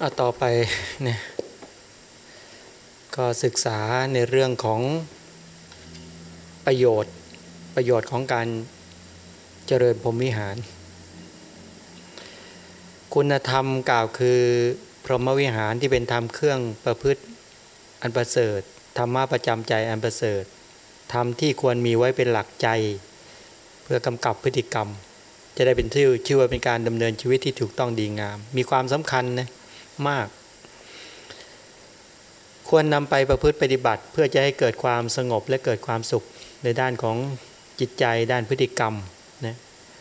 เอาต่อไปเนี่ยก็ศึกษาในเรื่องของประโยชน์ประโยชน์ของการเจริญพรหมวิหาร คุณธรรมกล่าวคือพรหมวิหารที่เป็นธรรมเครื่องประพฤติอันประเสริฐธรรมะประจำใจอันประเสริฐธรรมที่ควรมีไว้เป็นหลักใจ เพื่อกำกับพฤติกรรม จะได้เป็นชื่อชื่อว่าเป็นการดำเนินชีวิตที่ถูกต้องดีงาม มีความสำคัญนะ มาก ควรนำไปประพฤติปฏิบัติ เพื่อจะให้เกิดความสงบและเกิดความสุขในด้านของจิตใจด้านพฤติกรรมนะ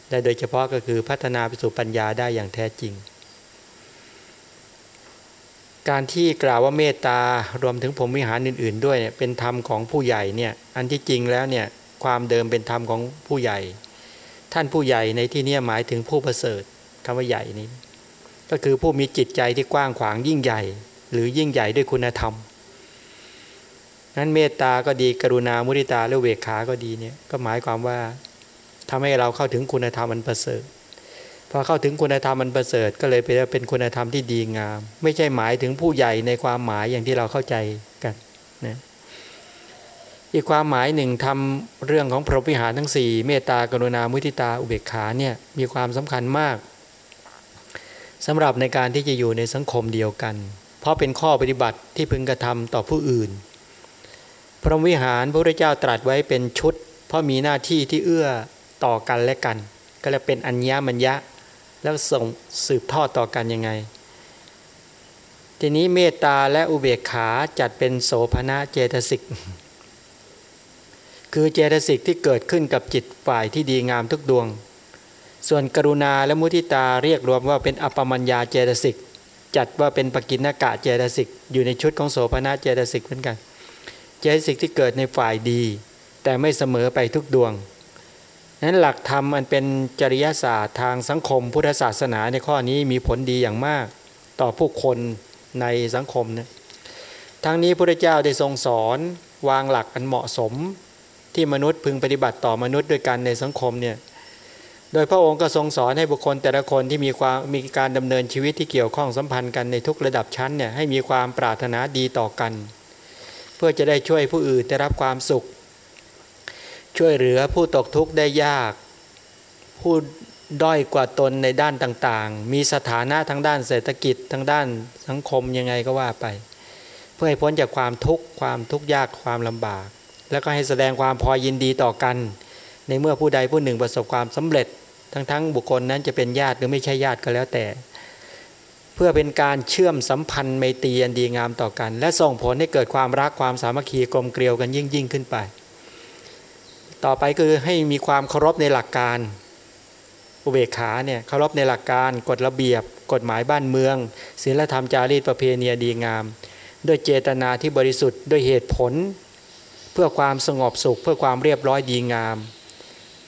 และโดยเฉพาะก็คือพัฒนาไปสู่ปัญญาได้อย่างแท้จริง การที่กล่าวว่าเมตตารวมถึงผมวิหารอื่น ๆ ด้วยเนี่ยเป็นธรรมของผู้ใหญ่เนี่ยอันที่จริงแล้วเนี่ยความเดิมเป็นธรรมของผู้ใหญ่ ท่านผู้ใหญ่ในที่นี้หมายถึงผู้ประเสริฐคำว่าใหญ่นี้ ก็คือผู้มีจิตใจที่กว้างขวางยิ่งใหญ่ หรือยิ่งใหญ่ด้วยคุณธรรมนั้นเมตตาก็ดีกรุณามุริตาและเวขา ก็ดีเนี่ยก็หมายความว่าทำให้เราเข้าถึงคุณธรรมอันประเสริฐพอเข้าถึงคุณธรรมอันประเสริฐก็เลยเป็นคุณธรรมที่ดีงาม ไม่ใช่หมายถึงผู้ใหญ่ในความหมายอย่างที่เราเข้าใจกันนะอีกความหมายหนึ่งทำเรื่องของพรหมวิหารทั้ง 4 เมตตากรุณามุทิตาอุเบกขาเนี่ยมีความสำคัญมาก สำหรับในการที่จะอยู่ในสังคมเดียวกัน เพราะเป็นข้อปฏิบัติที่พึงกระทำต่อผู้อื่น พระวิหารพระพุทธเจ้าตรัสไว้เป็นชุด เพราะมีหน้าที่ที่เอื้อต่อกันและกัน ก็เลยเป็นอัญญามัญญะ แล้วส่งสืบทอดต่อกันยังไง ทีนี้เมตตาและอุเบกขาจัดเป็นโสภณะเจตสิกคือเจตสิกที่เกิดขึ้นกับจิตฝ่ายที่ดีงามทุกดวง ส่วนกรุณาและมุทิตาเรียกรวมว่าเป็นอปมัญญาเจตสิก จัดว่าเป็นปกินากะเจตสิก อยู่ในชุดของโสภณะเจตสิกเหมือนกัน เจตสิกที่เกิดในฝ่ายดี แต่ไม่เสมอไปทุกดวงนั้นหลักธรรมมันเป็นจริยศาสตร์ทางสังคมพุทธศาสนาในข้อนี้มีผลดีอย่างมาก ต่อผู้คนในสังคมนะทั้งนี้พระเจ้าได้ทรงสอนวางหลักอันเหมาะสม ที่มนุษย์พึงปฏิบัติต่อมนุษย์ด้วยกันในสังคมเนี่ย โดยพระองค์ก็ทรงสอนให้บุคคลแต่ละคนที่มีความมีการดำเนินชีวิตที่เกี่ยวข้องสัมพันธ์กันในทุกระดับชั้นเนี่ยให้มีความปรารถนาดีต่อกัน เพื่อจะได้ช่วยผู้อื่นได้รับความสุข ช่วยเหลือผู้ตกทุกข์ได้ยาก ผู้ด้อยกว่าตนในด้านต่างๆ มีสถานะทางด้านเศรษฐกิจทางด้านสังคมยังไงก็ว่าไป เพื่อให้พ้นจากความทุกข์ความทุกข์ยากความลำบาก แล้วก็ให้แสดงความพอยินดีต่อกัน ในเมื่อผู้ใดผู้หนึ่งประสบความสำเร็จ ทั้งๆ บุคคลนั้นจะเป็นญาติหรือไม่ใช่ญาติก็แล้วแต่ เพื่อเป็นการเชื่อมสัมพันธ์ไมตรีอันดีงามต่อกัน และส่งผลให้เกิดความรักความสามัคคีกลมเกลียวกันยิ่งยิ่งขึ้นไป ต่อไปคือให้มีความเคารพในหลักการอุเบกขาเนี่ยเคารพในหลักการกฎระเบียบ กฎหมายบ้านเมืองศีลธรรมจารีตประเพณีดีงาม ด้วยเจตนาที่บริสุทธิ์ด้วยเหตุผล เพื่อความสงบสุข เพื่อความเรียบร้อยดีงาม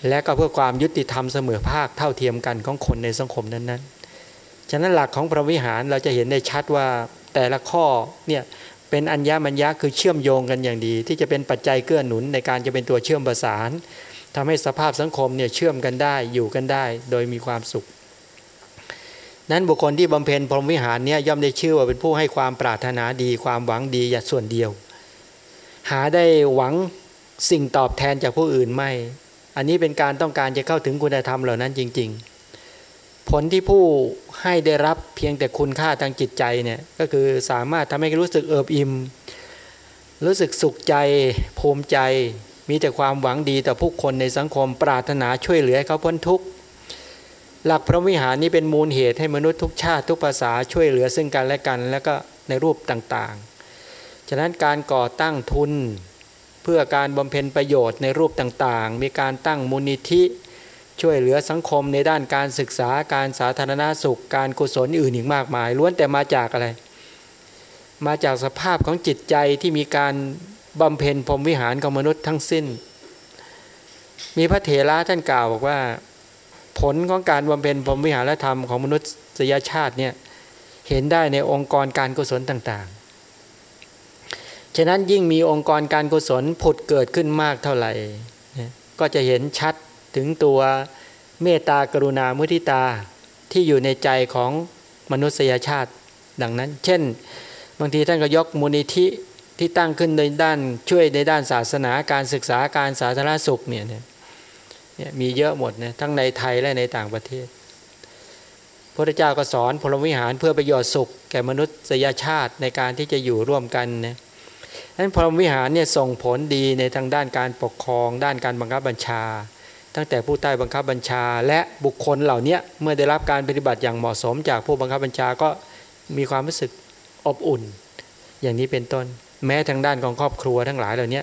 และก็เพื่อความยุติธรรมเสมอภาคเท่าเทียมกันของคนในสังคมนั้นๆ ฉะนั้นหลักของพระวิหารเราจะเห็นได้ชัดว่าแต่ละข้อเนี่ยเป็นอัญญามัญญะคือเชื่อมโยงกันอย่างดี ที่จะเป็นปัจจัยเกื้อหนุนในการจะเป็นตัวเชื่อมประสานทำให้สภาพสังคมเนี่ยเชื่อมกันได้อยู่กันได้ โดยมีความสุข นั้นบุคคลที่บำเพ็ญพรหมวิหารเนี่ยย่อมได้ชื่อว่าเป็นผู้ให้ความปรารถนาดีความหวังดีอย่าส่วนเดียว หาได้หวังสิ่งตอบแทนจากผู้อื่นไม่ อันนี้เป็นการต้องการจะเข้าถึงคุณธรรมเหล่านั้นจริง ๆ ผลที่ผู้ให้ได้รับเพียงแต่คุณค่าทางจิตใจเนี่ยก็คือสามารถทำให้รู้สึกเอิบอิ่มรู้สึกสุขใจภูมิใจมีแต่ความหวังดีต่อผู้คนในสังคมปรารถนาช่วยเหลือเขาพ้นทุกข์หลักพระวิหารนี้เป็นมูลเหตุให้มนุษย์ทุกชาติทุกภาษาช่วยเหลือซึ่งกันและกัน แล้วก็ในรูปต่างๆ ฉะนั้นการก่อตั้งทุน เพื่อการบำเพ็ญประโยชน์ในรูปต่างๆ มีการตั้งมูลนิธิ ช่วยเหลือสังคมในด้านการศึกษาการสาธารณาสุข การกุศลอื่นอีกมากมาย ล้วนแต่มาจากอะไร มาจากสภาพของจิตใจที่มีการบำเพ็ญพรหมวิหารของมนุษย์ทั้งสิ้น มีพระเถระท่านกล่าวบอกว่า ผลของการบำเพ็ญพรหมวิหารธรรมของมนุษยชาติเนี่ยเห็นได้ในองค์กรการกุศลต่างๆ ฉะนั้นยิ่งมีองค์กรการกุศลผุดเกิดขึ้นมากเท่าไหร่ ก็จะเห็นชัดถึงตัวเมตตากรุณามุทิตาที่อยู่ในใจของมนุษยชาติดังนั้น เช่น บางทีท่านก็ยกมูลนิธิที่ตั้งขึ้นในด้านช่วยในด้านศาสนาการศึกษาการสาธารณสุขเนี่ยเนี่ยมีเยอะหมดนะทั้งในไทยและในต่างประเทศ พระเจ้าก็สอนพลวิหารเพื่อประโยชน์สุข แก่มนุษยชาติในการที่จะอยู่ร่วมกันนะ นั้นพรหมวิหารเนี่ยส่งผลดีในทางด้านการปกครอง ด้านการบังคับบัญชา ตั้งแต่ผู้ใต้บังคับบัญชา และบุคคลเหล่านี้เมื่อได้รับการปฏิบัติอย่างเหมาะสม จากผู้บังคับบัญชาก็มีความรู้สึกอบอุ่น อย่างนี้เป็นต้น แม้ทางด้านของครอบครัวทั้งหลายเหล่านี้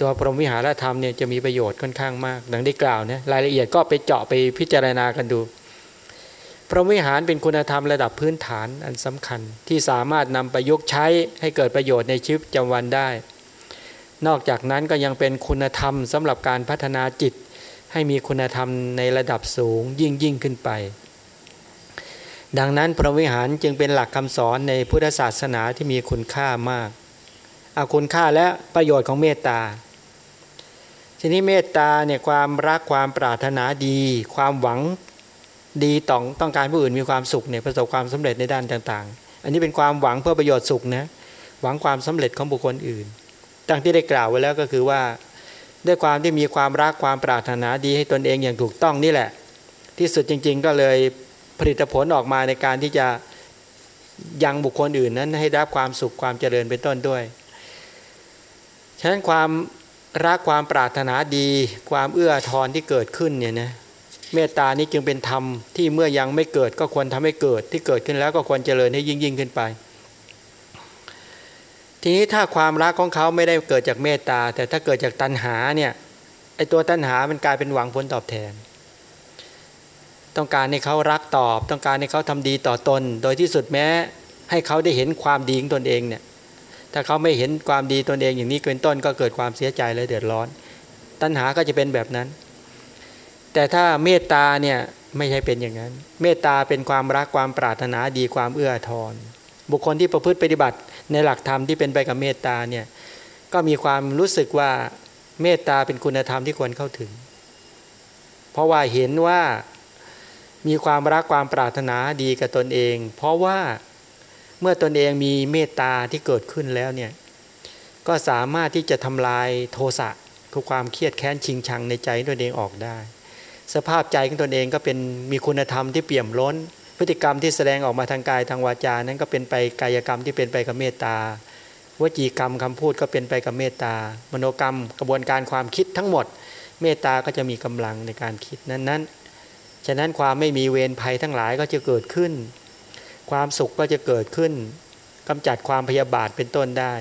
ตัวพรหมวิหารธรรมเนี่ยจะมีประโยชน์ค่อนข้างมาก ดังได้กล่าวนะรายละเอียดก็ไปเจาะไปพิจารณากันดู พรหมวิหารเป็นคุณธรรมระดับพื้นฐานอันสำคัญ ที่สามารถนำประยุกต์ใช้ให้เกิดประโยชน์ในชีวิตประจำวันได้ นอกจากนั้นก็ยังเป็นคุณธรรมสำหรับการพัฒนาจิต ให้มีคุณธรรมในระดับสูงยิ่งยิ่งขึ้นไป ดังนั้นพระวิหารจึงเป็นหลักคำสอนในพุทธศาสนาที่มีคุณค่ามากอาคุณค่าและประโยชน์ของเมตตาทีนี้เมตตาเนี่ยความรักความปรารถนาดี ความหวัง ดีต้องต้องการผู้อื่นมีความสุขเนี่ยประสบความสำเร็จในด้านต่าง ๆ อันนี้เป็นความหวังเพื่อประโยชน์สุขนะหวังความสำเร็จของบุคคลอื่นดังที่ได้กล่าวไว้แล้วก็คือว่า ด้วยความที่มีความรักความปรารถนาดีให้ตนเองอย่างถูกต้องนี่แหละ ที่สุดจริง ๆ ก็เลยผลิตผลออกมาในการที่จะยังบุคคลอื่นนั้นให้ได้รับความสุขความเจริญเป็นต้นด้วยฉะนั้นความรักความปรารถนาดี ความเอื้อทอนที่เกิดขึ้นเนี่ยนะ เมตตานี้จึงเป็นธรรมที่เมื่อยังไม่เกิดก็ควรทำให้เกิด ที่เกิดขึ้นแล้วก็ควรเจริญให้ยิ่งยิ่งขึ้นไป ทีนี้ถ้าความรักของเขาไม่ได้เกิดจากเมตตา แต่ถ้าเกิดจากตัณหาเนี่ยไอตัวตัณหามันกลายเป็นหวังผลตอบแทน ต้องการให้เขารักตอบ ต้องการให้เขาทำดีต่อตน โดยที่สุดแม้ให้เขาได้เห็นความดีของตนเองเนี่ยถ้าเขาไม่เห็นความดีตนเองอย่างนี้เป็นต้นก็เกิดความเสียใจและเดือดร้อน ตัณหาก็จะเป็นแบบนั้น แต่ถ้าเมตตาเนี่ยไม่ใช่เป็นอย่างนั้น เมตตาเป็นความรักความปรารถนาดีความเอื้อทอนบุคคลที่ประพฤติปฏิบัติในหลักธรรมที่เป็นไปกับเมตตาเนี่ยก็มีความรู้สึกว่าเมตตาเป็นคุณธรรมที่ควรเข้าถึง เพราะว่าเห็นว่ามีความรักความปรารถนาดีกับตนเอง เพราะว่าเมื่อตนเองมีเมตตาที่เกิดขึ้นแล้วเนี่ยก็สามารถที่จะทำลายโทสะคือความเครียดแค้นชิงชังในใจตนเองออกได้ สภาพใจของตนเองก็เป็นมีคุณธรรมที่เปี่ยมล้น พฤติกรรมที่แสดงออกมาทางกายทางวาจานั้นก็เป็นไปกายกรรมที่เป็นไปกับเมตตาวจีกรรมคำพูดก็เป็นไปกับเมตตามโนกรรมกระบวนการความคิดทั้งหมด เมตตาก็จะมีกำลังในการคิดนั้นนั้นฉะนั้นความไม่มีเวรภัยทั้งหลายก็จะเกิดขึ้น ความสุขก็จะเกิดขึ้นกำจัดความพยาบาทเป็นต้นได้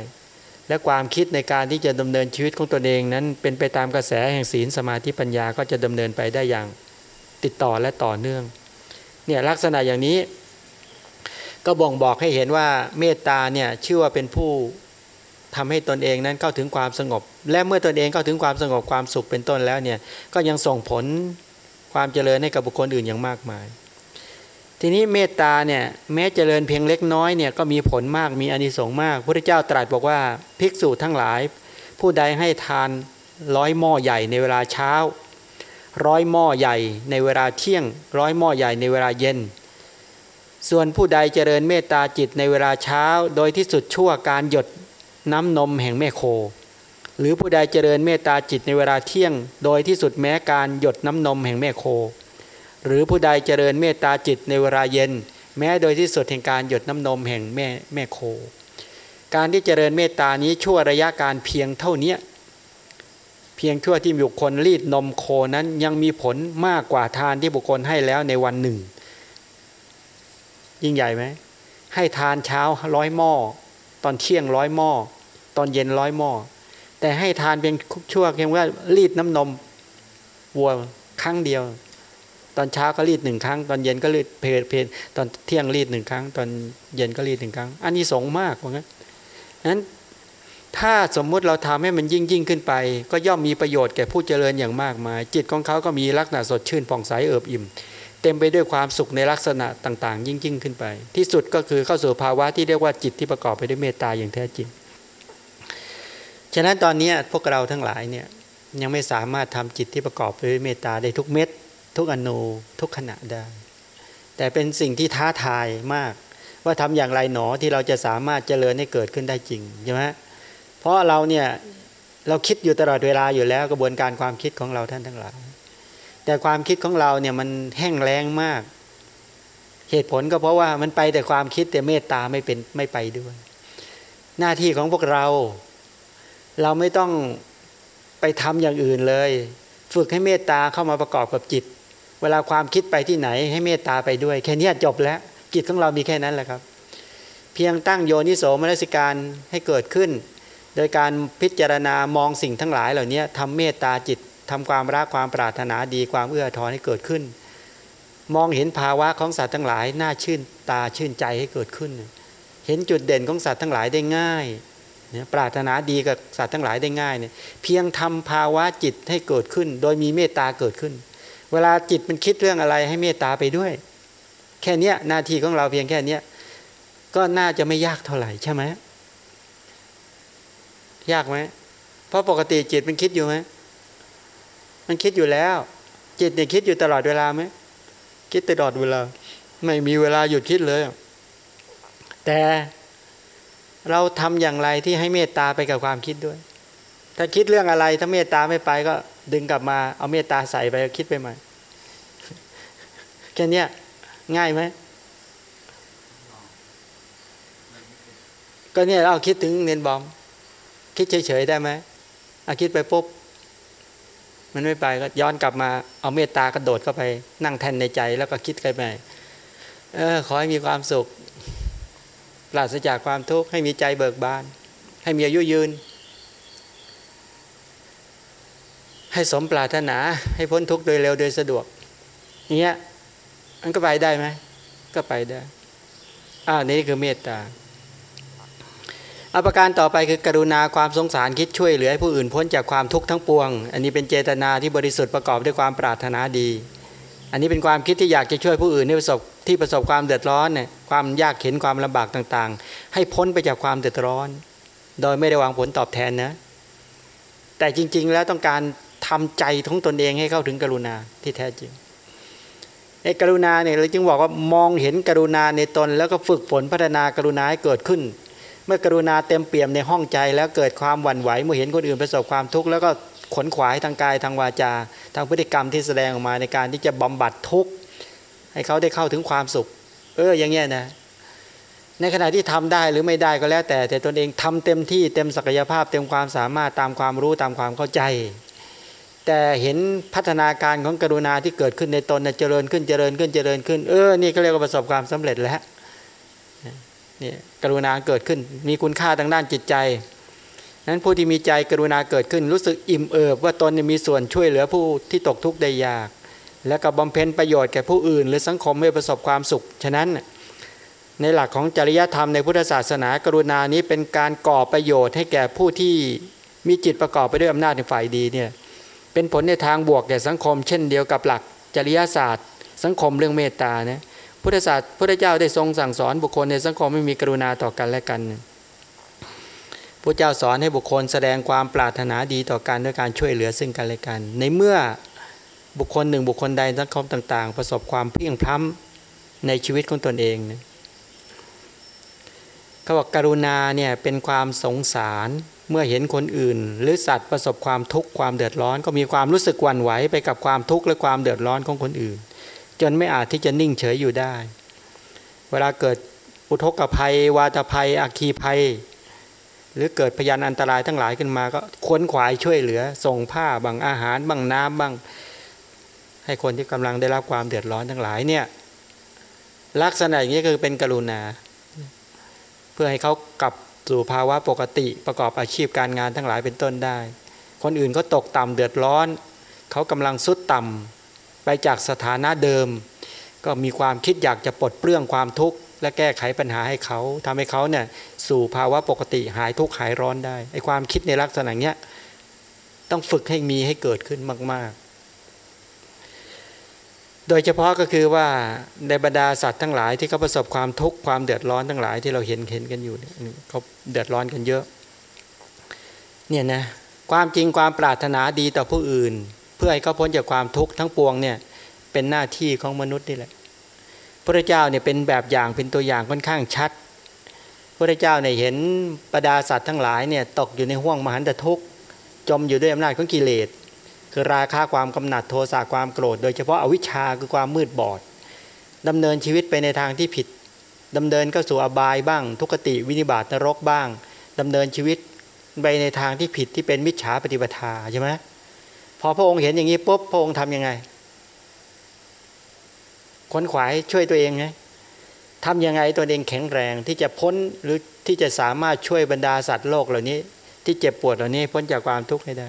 และความคิดในการที่จะดำเนินชีวิตของตนเองนั้น เป็นไปตามกระแสแห่งศีลสมาธิปัญญาก็จะดำเนินไปได้อย่างติดต่อและต่อเนื่องเนี่ยลักษณะอย่างนี้ ก็บ่งบอกให้เห็นว่าเมตตาเนี่ยชื่อว่าเป็นผู้ทำให้ตนเองนั้นเข้าถึงความสงบ และเมื่อตนเองเข้าถึงความสงบความสุขเป็นต้นแล้วเนี่ยก็ยังส่งผลความเจริญให้กับบุคคลอื่นอย่างมากมาย ทีนี้เมตตาเนี่ยแม้เจริญเพียงเล็กน้อยเนี่ยก็มีผลมากมีอานิสงส์มากพระเจ้าตรัสบอกว่าภิกษุทั้งหลาย ผู้ใดให้ทานร้อยหม้อใหญ่ในเวลาเช้า ร้อยหม้อใหญ่ในเวลาเที่ยง ร้อยหม้อใหญ่ในเวลาเย็น ส่วนผู้ใดเจริญเมตตาจิตในเวลาเช้า โดยที่สุดชั่วการหยดน้ำนมแห่งแม่โค หรือผู้ใดเจริญเมตตาจิตในเวลาเที่ยง โดยที่สุดแม้การหยดน้ำนมแห่งแม่โค หรือผู้ใดเจริญเมตตาจิตในเวลาเย็น แม้โดยที่สุดแห่งการหยดน้ำนมแห่งแม่แม่โค การที่เจริญเมตตานี้ชั่วระยะการเพียงเท่านี้เพียงทั่วที่บุคคลรีดนมโคนั้นยังมีผลมากกว่าทานที่บุคคลให้แล้วในวันหนึ่ง ยิ่งใหญ่ไหมให้ทานเช้าร้อยหม้อ ตอนเที่ยงร้อยหม้อ ตอนเย็นร้อยหม้อ แต่ให้ทานเพียงชั่วเพียงว่ารีดน้ำนมวัวครั้งเดียว ตอนเช้าก็รีดหนึ่งครั้ง ตอนเย็นก็รีดเพลเพลตอนเที่ยงรีดหนึ่งครั้ง ตอนเย็นก็รีดหนึ่งครั้ง อันนี้สงมากว่างั้นนั้นถ้าสมมุติเราทำให้มันยิ่งยิ่งขึ้นไป ก็ย่อมมีประโยชน์แก่ผู้เจริญอย่างมากมาย จิตของเขาก็มีลักษณะสดชื่นผ่องใสเอิบอิ่ม เต็มไปด้วยความสุขในลักษณะต่าง ๆ ยิ่งยิ่งขึ้นไป ที่สุดก็คือเข้าสู่ภาวะที่เรียกว่าจิตที่ประกอบไปด้วยเมตตาอย่างแท้จริง ฉะนั้นตอนนี้พวกเราทั้งหลายเนี่ยยังไม่สามารถทำจิตที่ประกอบไปด้วยเมตตาได้ทุกเม็ด ทุกอนูทุกขณะได้ แต่เป็นสิ่งที่ท้าทายมาก ว่าว่าทำอย่างไรหนอที่เราจะสามารถเจริญให้เกิดขึ้นได้จริงใช่ไหมเพราะเราเนี่ยเราคิดอยู่ตลอดเวลาอยู่แล้วกระบวนการความคิดของเราท่านทั้งหลายแต่ความคิดของเราเนี่ยมันแห้งแล้งมาก เหตุผลก็เพราะว่ามันไปแต่ความคิดแต่เมตตาไม่เป็นไม่ไปด้วย หน้าที่ของพวกเรา เราไม่ต้องไปทำอย่างอื่นเลย ฝึกให้เมตตาเข้ามาประกอบกับจิต เวลาความคิดไปที่ไหน ให้เมตตาไปด้วย แค่นี้จบแล้วจิตของเรามีแค่นั้นแหละครับ เพียงตั้งโยนิโสมนสิการให้เกิดขึ้น โดยการพิจารณามองสิ่งทั้งหลายเหล่านี้ทำเมตตาจิตทำความรักความปรารถนาดีความเอื้อทอนให้เกิดขึ้น มองเห็นภาวะของสัตว์ทั้งหลายน่าชื่นตาชื่นใจให้เกิดขึ้น เห็นจุดเด่นของสัตว์ทั้งหลายได้ง่ายเนี่ยปรารถนาดีกับสัตว์ทั้งหลายได้ง่ายเนี่ยเพียงทำภาวะจิตให้เกิดขึ้น โดยมีเมตตาเกิดขึ้น เวลาจิตมันคิดเรื่องอะไรให้เมตตาไปด้วย แค่เนี้ยหน้าที่ของเราเพียงแค่เนี้ยก็น่าจะไม่ยากเท่าไหร่ใช่ไหมยากไหมเพราะปกติจิตมันคิดอยู่ไหมมันคิดอยู่แล้ว จิตเนี่ยคิดอยู่ตลอดเวลาไหมคิดตลอดเวลา ไม่มีเวลาหยุดคิดเลย แต่เราทำอย่างไรที่ให้เมตตาไปกับความคิดด้วย ถ้าคิดเรื่องอะไรถ้าเมตตาไม่ไปก็ดึงกลับมาเอาเมตตาใส่ไปคิดไปใหม่แค่นี้ง่ายไหมก็เนี่ยเราคิดถึงเนนบอม คิดเฉยๆได้ไหมเอาคิดไปปุ๊บมันไม่ไปก็ย้อนกลับมาเอาเมตตากระโดดเข้าไป นั่งแทนในใจแล้วก็คิดไปใหม่เออขอให้มีความสุขปราศจากความทุกข์ให้มีใจเบิกบาน ให้มีอายุยืน ให้สมปรารถนาให้พ้นทุกข์โดยเร็วโดยสะดวกเงี้ยมันก็ไปได้ไหมก็ไปได้อ้าวนี่คือเมตตาอาประการต่อไปคือกรุณาความสงสารคิดช่วยเหลือให้ผู้อื่นพ้นจากความทุกข์ทั้งปวง อันนี้เป็นเจตนาที่บริสุทธิ์ประกอบด้วยความปรารถนาดี อันนี้เป็นความคิดที่อยากจะช่วยผู้อื่นให้ประสบที่ประสบความเดือดร้อนเนี่ยความยากเข็นความลำบากต่างๆ ให้พ้นไปจากความเดือดร้อน โดยไม่ได้วางผลตอบแทนนะแต่จริง ๆ แล้วต้องการ ทำใจของตนเองให้เข้าถึงกรุณาที่แท้จริงไอ้กรุณาเนี่ยเราจึงบอกว่ามองเห็นกรุณาในตน แล้วก็ฝึกฝนพัฒนากรุณาให้เกิดขึ้น เมื่อกรุณาเต็มเปี่ยมในห้องใจแล้วเกิดความหวั่นไหวเมื่อเห็นคนอื่นประสบความทุกข์แล้วก็ขนขวายทางกายทางวาจา ทางพฤติกรรมที่แสดงออกมาในการที่จะบำบัดทุกข์ให้เขาได้เข้าถึงความสุข เอออย่างเงี้ยนะในขณะที่ทำได้หรือไม่ได้ก็แล้วแต่ แต่ตนเองทำเต็มที่เต็มศักยภาพเต็มความสามารถตามความรู้ตามความเข้าใจ แต่เห็นพัฒนาการของกรุณาที่เกิดขึ้นในตนเจริญขึ้นเจริญขึ้นเจริญขึ้นเออนี่ก็เรียกว่าประสบความสำเร็จแล้วนี่กรุณาเกิดขึ้นมีคุณค่าทางด้านจิตใจนั้นผู้ที่มีใจกรุณาเกิดขึ้น รู้สึกอิ่มเอิบว่าตนมีส่วนช่วยเหลือผู้ที่ตกทุกข์ได้ยาก และกับบำเพ็ญประโยชน์แก่ผู้อื่น หรือสังคมให้ประสบความสุข ฉะนั้นในหลักของจริยธรรมในพุทธศาสนากรุณานี้เป็นการก่อประโยชน์ให้แก่ผู้ที่มีจิตประกอบไปด้วยอำนาจในฝ่ายดีเนี่ย เป็นผลในทางบวกแก่สังคม เช่นเดียวกับหลักจริยศาสตร์ สังคมเรื่องเมตตาเนี่ยพุทธศาสตร์พุทธเจ้าได้ทรงสั่งสอนบุคคลในสังคมไม่มีกรุณาต่อกันและกันพระเจ้าสอนให้บุคคลแสดงความปรารถนาดีต่อกันด้วยการช่วยเหลือซึ่งกันและกัน ในเมื่อบุคคลหนึ่งบุคคลใดสังคมต่าง ๆ ประสบความเพียงพล้ำในชีวิตของตนเองเขาบอกกรุณาเนี่ยเป็นความสงสาร เมื่อเห็นคนอื่น หรือสัตว์ประสบความทุกข์ความเดือดร้อน ก็มีความรู้สึกหวั่นไหวไปกับความทุกข์และความเดือดร้อนของคนอื่น จนไม่อาจที่จะนิ่งเฉยอยู่ได้ เวลาเกิดอุทกภัย วาตภัยอัคคีภัย หรือเกิดพยานอันตรายทั้งหลายขึ้นมาก็ควนขวายช่วยเหลือ ส่งผ้าบางอาหารบางน้ำบางให้คนที่กำลังได้รับความเดือดร้อนทั้งหลายเนี่ยลักษณะอย่างนี้คือเป็นกรุณา เพื่อให้เขากลับ สู่ภาวะปกติประกอบอาชีพการงานทั้งหลายเป็นต้นได้ คนอื่นเขาตกต่ำเดือดร้อน เขากำลังสุดต่ำไปจากสถานะเดิม ก็มีความคิดอยากจะปลดเปลื้องความทุกข์และแก้ไขปัญหาให้เขาทำให้เขาเนี่ยสู่ภาวะปกติหายทุกข์หายร้อนได้ไอความคิดในลักษณะเนี้ยต้องฝึกให้มีให้เกิดขึ้นมาก ๆ โดยเฉพาะก็คือว่าในบรรดาสัตว์ทั้งหลายที่เขาประสบความทุกข์ความเดือดร้อนทั้งหลายที่เราเห็นเห็นกันอยู่เนี่ยเขาเดือดร้อนกันเยอะเนี่ยนะความจริงความปรารถนาดีต่อผู้อื่น เพื่อให้เขาพ้นจากความทุกข์ทั้งปวงเนี่ยเป็นหน้าที่ของมนุษย์นี่แหละพระเจ้าเนี่ยเป็นแบบอย่างเป็นตัวอย่างค่อนข้างชัด พระเจ้าเนี่ยเห็นบรรดาสัตว์ทั้งหลายเนี่ยตกอยู่ในห่วงมหันตทุกข์จมอยู่ด้วยอำนาจของกิเลส คือราคะความกำหนัดโทสะความโกรธ โดยเฉพาะอวิชชาคือความมืดบอดดำเนินชีวิตไปในทางที่ผิดดำเนินก็สู่อบายบ้าง ทุกติวินิบาตนรกบ้างดำเนินชีวิตไปในทางที่ผิดที่เป็นมิจฉาปฏิปทาใช่ไหมพอพระองค์เห็นอย่างนี้ปุ๊บพระองค์ทำยังไงขวนขวายช่วยตัวเองไงทำยังไงตัวเองแข็งแรงที่จะพ้นหรือที่จะสามารถช่วยบรรดาสัตว์โลกเหล่านี้ ที่เจ็บปวดเหล่านี้พ้นจากความทุกข์ให้ได้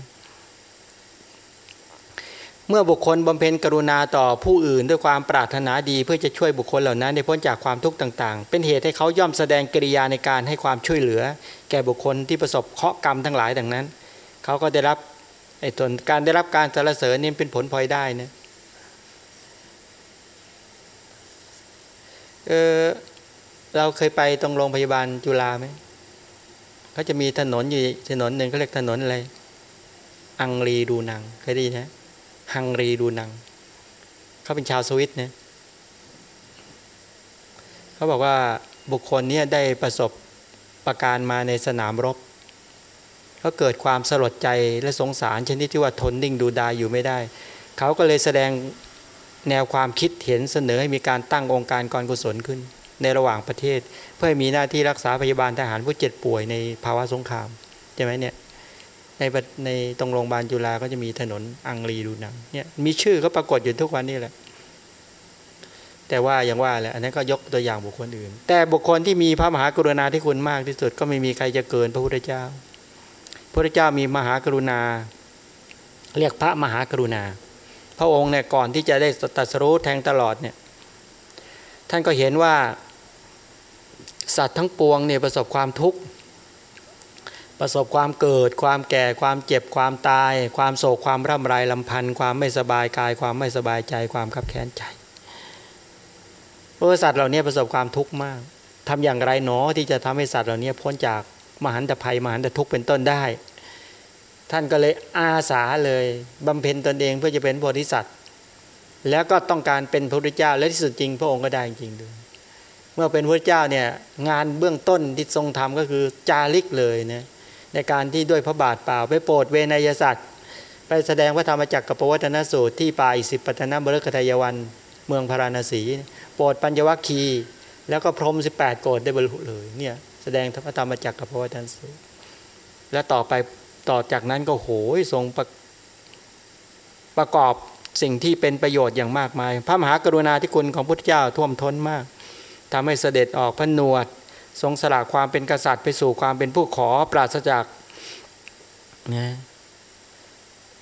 เมื่อบุคคลบำเพ็ญกรุณาต่อผู้อื่นด้วยความปรารถนาดี เพื่อจะช่วยบุคคลเหล่านั้นให้พ้นจากความทุกข์ต่าง ๆ เป็นเหตุให้เขาย่อมแสดงกิริยาในการให้ความช่วยเหลือ แก่บุคคลที่ประสบเคราะห์กรรมทั้งหลายดังนั้น เขาก็ได้รับไอ้ตนการได้รับการสรรเสริญนี่เป็นผลพลอยได้นะเออเราเคยไปตรงโรงพยาบาลจุฬาไหมเขาจะมีถนนอยู่ถนนหนึ่งเขาเรียกถนนอะไรอังรีดูนังเคยได้ยินไหม ฮังรีดูนัง เขาเป็นชาวสวิตเนี่ยเขาบอกว่าบุคคลนี้ได้ประสบประการมาในสนามรบเขาเกิดความสลดใจและสงสารชนิดที่ว่าทนนิ่งดูดายอยู่ไม่ได้ เขาก็เลยแสดงแนวความคิดเห็นเสนอให้มีการตั้งองค์การกรกุศลขึ้น ในระหว่างประเทศ เพื่อมีหน้าที่รักษาพยาบาลทหารผู้เจ็บป่วยในภาวะสงครามใช่ไหมเนี่ย ในในตรงโรงพยาบาลจุฬาก็จะมีถนนอังรีดูนังเนี่ยมีชื่อเขาปรากฏอยู่ทุกวันนี้แหละ แต่ว่าอย่างว่าแหละอันนั้นก็ยกตัวอย่างบุคคลอื่น แต่บุคคลที่มีพระมหากรุณาธิคุณมากที่สุด ก็ไม่มีใครจะเกินพระพุทธเจ้า พระพุทธเจ้ามีมหากรุณา เรียกพระมหากรุณา พระองค์เนี่ยก่อนที่จะได้ตัดสรู้แทงตลอดเนี่ยท่านก็เห็นว่าสัตว์ทั้งปวงเนี่ยประสบความทุกข์ ประสบความเกิด ความแก่ความเจ็บความตาย ความโศกความร่ำไรลำพันธ์ความไม่สบายกาย ความไม่สบายใจความขับแค้นใจพราะสัตว์เหล่านี้ประสบความทุกข์มากทำอย่างไรหนอที่จะทำให้สัตว์เหล่านี้พ้นจากมหันตภัยมหันตทุกข์เป็นต้นได้ ท่านก็เลยอาสาเลยบำเพ็ญตนเองเพื่อจะเป็นโพธิสัตว์ แล้วก็ต้องการเป็นพระพุทธเจ้าและที่สุดจริงพระองค์ก็ได้จริงด้วยเมื่อเป็นพระเจ้าเนี่ยงานเบื้องต้นที่ทรงทำก็คือจาริกเลยนะ ในการที่ด้วยพระบาทเปล่าไปโปรดเวนยสัตว์ไปแสดงพระธรรมจักรกับปวัตนสูตรที่ป่าอิสิปตนบรกทายวันเมืองพาราณสี โปรดปัญญวัคคี แล้วก็พรม 18 โกรธได้บรรลุเลยเนี่ยแสดงพระธรรมจักรกับปวัตนสูตร และต่อไปต่อจากนั้นก็โหยทรงประประกอบสิ่งที่เป็นประโยชน์อย่างมากมาย พระมหากรุณาธิคุณของพุทธเจ้าท่วมท้นมากทำให้เสด็จออกพระนวด ทรงสละความเป็นกษัตริย์ไปสู่ความเป็นผู้ขอปราศจากนะ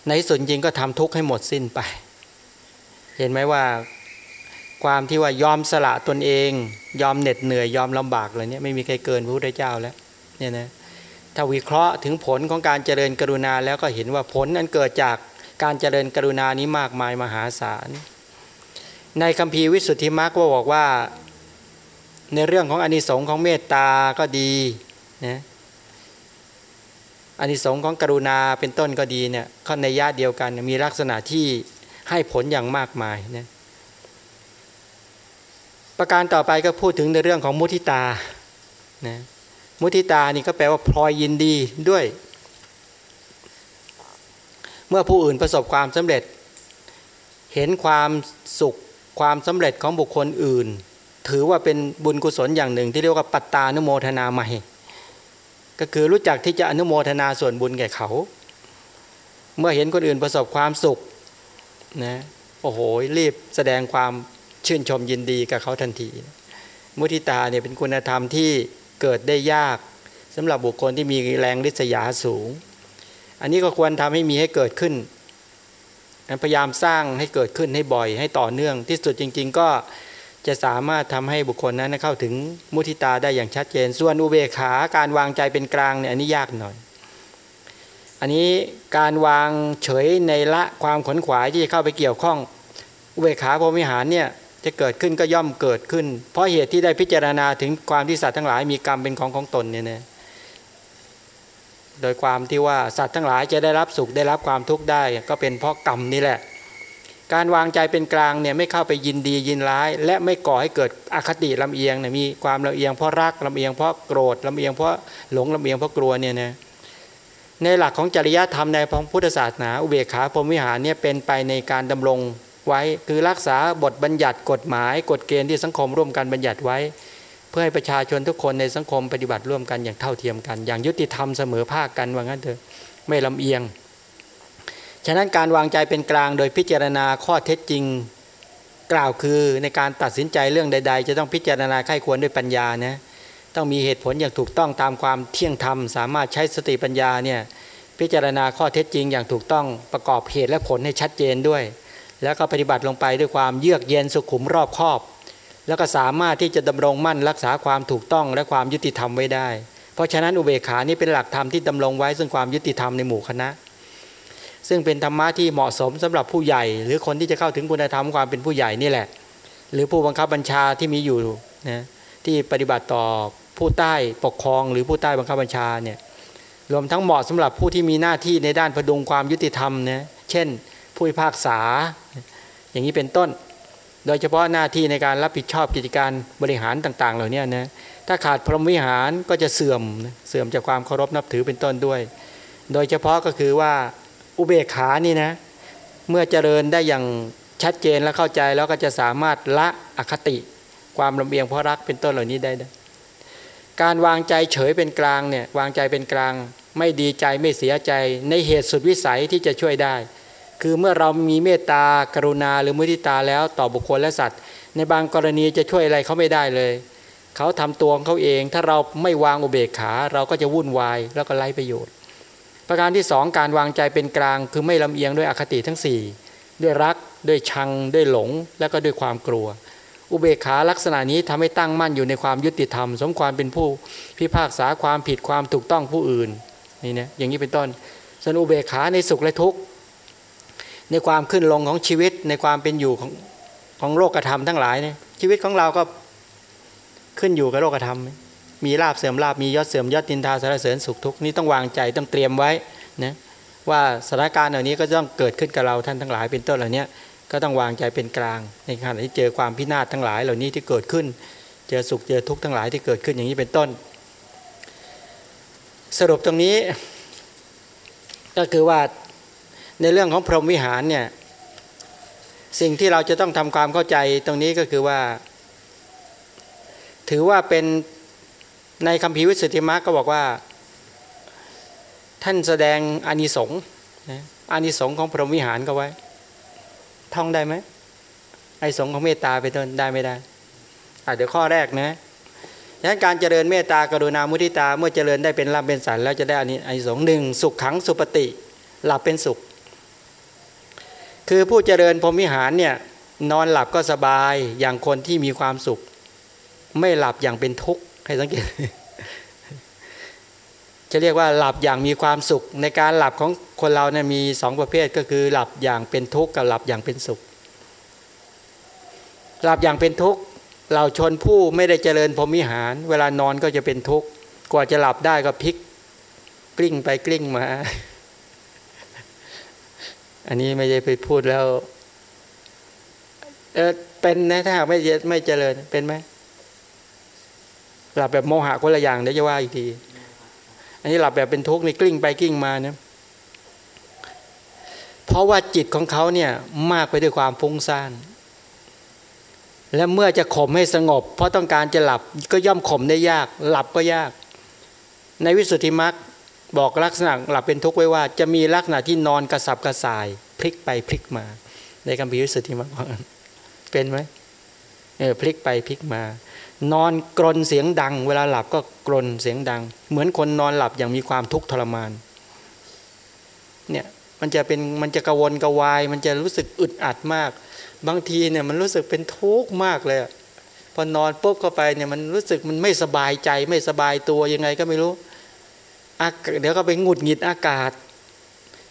ในส่วนจริงก็ทำทุกข์ให้หมดสิ้นไป เห็นไหมว่าความที่ว่ายอมสละตนเอง ยอมเหน็ดเหนื่อยยอมลำบากอะไรเนี้ยไม่มีใครเกินพระพุทธเจ้าแล้วเนี่ยนะถ้าวิเคราะห์ถึงผลของการเจริญกรุณาแล้วก็เห็นว่าผลนั้นเกิดจากการเจริญกรุณานี้มากมายมหาศาล ในคัมภีร์วิสุทธิมรรคว่าบอกว่า ในเรื่องของอนิสงค์ของเมตตาก็ดีนะอนิสงค์ของกรุณาเป็นต้นก็ดีเนี่ยข้อในญาติเดียวกันมีลักษณะที่ให้ผลอย่างมากมายนะประการต่อไปก็พูดถึงในเรื่องของมุทิตานะมุทิตานี่ก็แปลว่าพลอยยินดีด้วย เมื่อผู้อื่นประสบความสำเร็จ เห็นความสุขความสำเร็จของบุคคลอื่น ถือว่าเป็นบุญกุศลอย่างหนึ่ง ที่เรียกว่าปัตตานุโมทนาใหม่ ก็คือรู้จักที่จะอนุโมทนาส่วนบุญแก่เขา เมื่อเห็นคนอื่นประสบความสุขนะโอ้โหรีบแสดงความชื่นชมยินดีกับเขาทันที มุทิตาเนี่ยเป็นคุณธรรมที่เกิดได้ยากสำหรับบุคคลที่มีแรงริษยาสูง อันนี้ก็ควรทำให้มีให้เกิดขึ้นพยายามสร้างให้เกิดขึ้นให้บ่อยให้ต่อเนื่องที่สุดจริง ๆ ก็ จะสามารถทำให้บุคคลนั้นเข้าถึงมุทิตาได้อย่างชัดเจน ส่วนอุเบกขาการวางใจเป็นกลางเนี่ยอันนี้ยากหน่อย อันนี้การวางเฉยในละความขนขวายที่จะเข้าไปเกี่ยวข้อง อุเบกขาพรมิหารเนี่ยจะเกิดขึ้นก็ย่อมเกิดขึ้น เพราะเหตุที่ได้พิจารณาถึงความที่สัตว์ทั้งหลายมีกรรมเป็นของของตนเนี่ยนะโดยความที่ว่าสัตว์ทั้งหลายจะได้รับสุขได้รับความทุกข์ได้ ก็เป็นเพราะกรรมนี่แหละ การวางใจเป็นกลางเนี่ยไม่เข้าไปยินดียินร้าย และไม่ก่อให้เกิดอคติลำเอียงเนี่ยมีความลำเอียงเพราะรักลำเอียงเพราะโกรธลำเอียงเพราะหลงลำเอียงเพราะกลัวเนี่ยนะในหลักของจริยธรรมในพระพุทธศาสนา อุเบกขาพรหมวิหารเนี่ยเป็นไปในการดำรงไว้คือรักษาบทบัญญัติกฎหมาย กฎเกณฑ์ที่สังคมร่วมกันบัญญัติไว้ เพื่อให้ประชาชนทุกคนในสังคมปฏิบัติร่วมกันอย่างเท่าเทียมกัน อย่างยุติธรรมเสมอภาคกันว่างั้นเถอะไม่ลำเอียง ฉะนั้นการวางใจเป็นกลางโดยพิจารณาข้อเท็จจริง กล่าวคือในการตัดสินใจเรื่องใด ๆ จะต้องพิจารณาไข้ควรด้วยปัญญานะต้องมีเหตุผลอย่างถูกต้องตามความเที่ยงธรรม สามารถใช้สติปัญญาเนี่ยพิจารณาข้อเท็จจริงอย่างถูกต้องประกอบเหตุและผลให้ชัดเจนด้วย แล้วก็ปฏิบัติลงไปด้วยความเยือกเย็นสุขุมรอบคอบ แล้วก็สามารถที่จะดำรงมั่นรักษาความถูกต้องและความยุติธรรมไว้ได้ เพราะฉะนั้นอุเบกขานี้เป็นหลักธรรมที่ดำรงไว้ซึ่งความยุติธรรมในหมู่คณะ ซึ่งเป็นธรรมะที่เหมาะสมสำหรับผู้ใหญ่ หรือคนที่จะเข้าถึงคุณธรรมความเป็นผู้ใหญ่นี่แหละ หรือผู้บังคับบัญชาที่มีอยู่นะที่ปฏิบัติต่อผู้ใต้ปกครอง หรือผู้ใต้บังคับบัญชาเนี่ยรวมทั้งเหมาะสำหรับผู้ที่มีหน้าที่ในด้านพดุงความยุติธรรมนะเช่น ผู้พิพากษา อย่างนี้เป็นต้น โดยเฉพาะหน้าที่ในการรับผิดชอบกิจการบริหารต่าง ๆ เหล่านี้นะถ้าขาดพรหมวิหารก็จะเสื่อมเสื่อมจากความเคารพนับถือเป็นต้นด้วย โดยเฉพาะก็คือว่า อุเบกขานี่นะ เมื่อเจริญได้อย่างชัดเจนและเข้าใจแล้วก็จะสามารถละอคติ ความลำเอียงเพราะรักเป็นต้นเหล่านี้ได้การวางใจเฉยเป็นกลางเนี่ยวางใจเป็นกลาง ไม่ดีใจไม่เสียใจในเหตุสุดวิสัยที่จะช่วยได้ คือเมื่อเรามีเมตตากรุณาหรือมุทิตาแล้วต่อบุคคลและสัตว์ ในบางกรณีจะช่วยอะไรเขาไม่ได้เลย เขาทำตัวของเขาเอง ถ้าเราไม่วางอุเบกขา เราก็จะวุ่นวายแล้วก็ไร้ประโยชน์ ประการที่สองการวางใจเป็นกลางคือไม่ลำเอียงด้วยอคติทั้ง 4 ด้วยรัก ด้วยชัง ด้วยหลง และก็ด้วยความกลัว อุเบกขาลักษณะนี้ทำให้ตั้งมั่นอยู่ในความยุติธรรม สมความเป็นผู้พิพากษาความผิดความถูกต้องผู้อื่นนี่นะอย่างนี้เป็นต้นส่วนอุเบกขาในสุขและทุกข์ในความขึ้นลงของชีวิตในความเป็นอยู่ของของโลกธรรมทั้งหลายเนี่ยชีวิตของเราก็ขึ้นอยู่กับโลกธรรม มีลาบเสื่อมลาบมียอดเสื่อมยอดตินทาสารเสริญสุขทุกนี่ต้องวางใจต้องเตรียมไว้นะว่าสถานการณ์เหล่านี้ก็ต้องเกิดขึ้นกับเราท่านทั้งหลายเป็นต้นเหล่านี้ก็ต้องวางใจเป็นกลาง ในขณะที่เจอความพินาศทั้งหลายเหล่านี้ที่เกิดขึ้น เจอสุขเจอทุกข์ทั้งหลายที่เกิดขึ้นอย่างนี้เป็นต้น สรุปตรงนี้ ก็คือว่าในเรื่องของพรหมวิหารเนี่ยสิ่งที่เราจะต้องทำความเข้าใจตรงนี้ก็คือว่า ถือว่าเป็น ในคำพีวิสุทธิมรรคก็บอกว่า ท่านแสดงอานิสงส์อานิสงส์ของพรหมวิหารก็ไว้ ท่องได้ไหมไอสงของเมตตาไปต้นได้ไม่ได้เดี๋ยวข้อแรกนะดังนั้นการเจริญเมตตากรุณามุทิตาเมื่อเจริญได้เป็นลาเป็นสันแล้วจะได้อันนี้อันสองหนึ่งสุขขังสุปฏิหลับเป็นสุข คือผู้เจริญพรหมิหารเนี่ยนอนหลับก็สบายอย่างคนที่มีความสุข ไม่หลับอย่างเป็นทุกข์ ให้สังเกต จะเรียกว่าหลับอย่างมีความสุข ในการหลับของคนเราเนี่ยมีสองประเภทก็คือ หลับอย่างเป็นทุกข์กับหลับอย่างเป็นสุข หลับอย่างเป็นทุกข์เราชนผู้ไม่ได้เจริญพรมิหาร เวลานอนก็จะเป็นทุกข์กว่าจะหลับได้ก็พลิกกลิ้งไปกลิ้งมา อันนี้ไม่ได้ไปพูดแล้ว เออเป็นนะถ้าหากไม่ไม่เจริญเป็นไหม หลับแบบโมหะคนละอย่างเดี๋ยวจะว่าอีกที อันนี้หลับแบบเป็นทุกข์ในกลิ้งไปกลิ้งมาเนี่ยเพราะว่าจิตของเขาเนี่ยมากไปด้วยความฟุ้งซ่าน และเมื่อจะข่มให้สงบ เพราะต้องการจะหลับก็ย่อมข่มได้ยาก หลับก็ยาก ในวิสุทธิมรรคบอกลักษณะหลับเป็นทุกข์ไว้ว่า จะมีลักษณะที่นอนกระสับกระส่าย พลิกไปพลิกมา ในคำพิวิสุทธิมรรคเป็นไหมเออพลิกไปพลิกมา นอนกรนเสียงดัง เวลาหลับก็กรนเสียงดัง เหมือนคนนอนหลับอย่างมีความทุกข์ทรมานเนี่ยมันจะเป็นมันจะกระวนกระวาย มันจะรู้สึกอึดอัดมาก บางทีเนี่ยมันรู้สึกเป็นทุกข์มากเลยพอนอนปุ๊บเข้าไปเนี่ยมันรู้สึกมันไม่สบายใจไม่สบายตัวยังไงก็ไม่รู้เดี๋ยวก็ไปหงุดหงิดอากาศ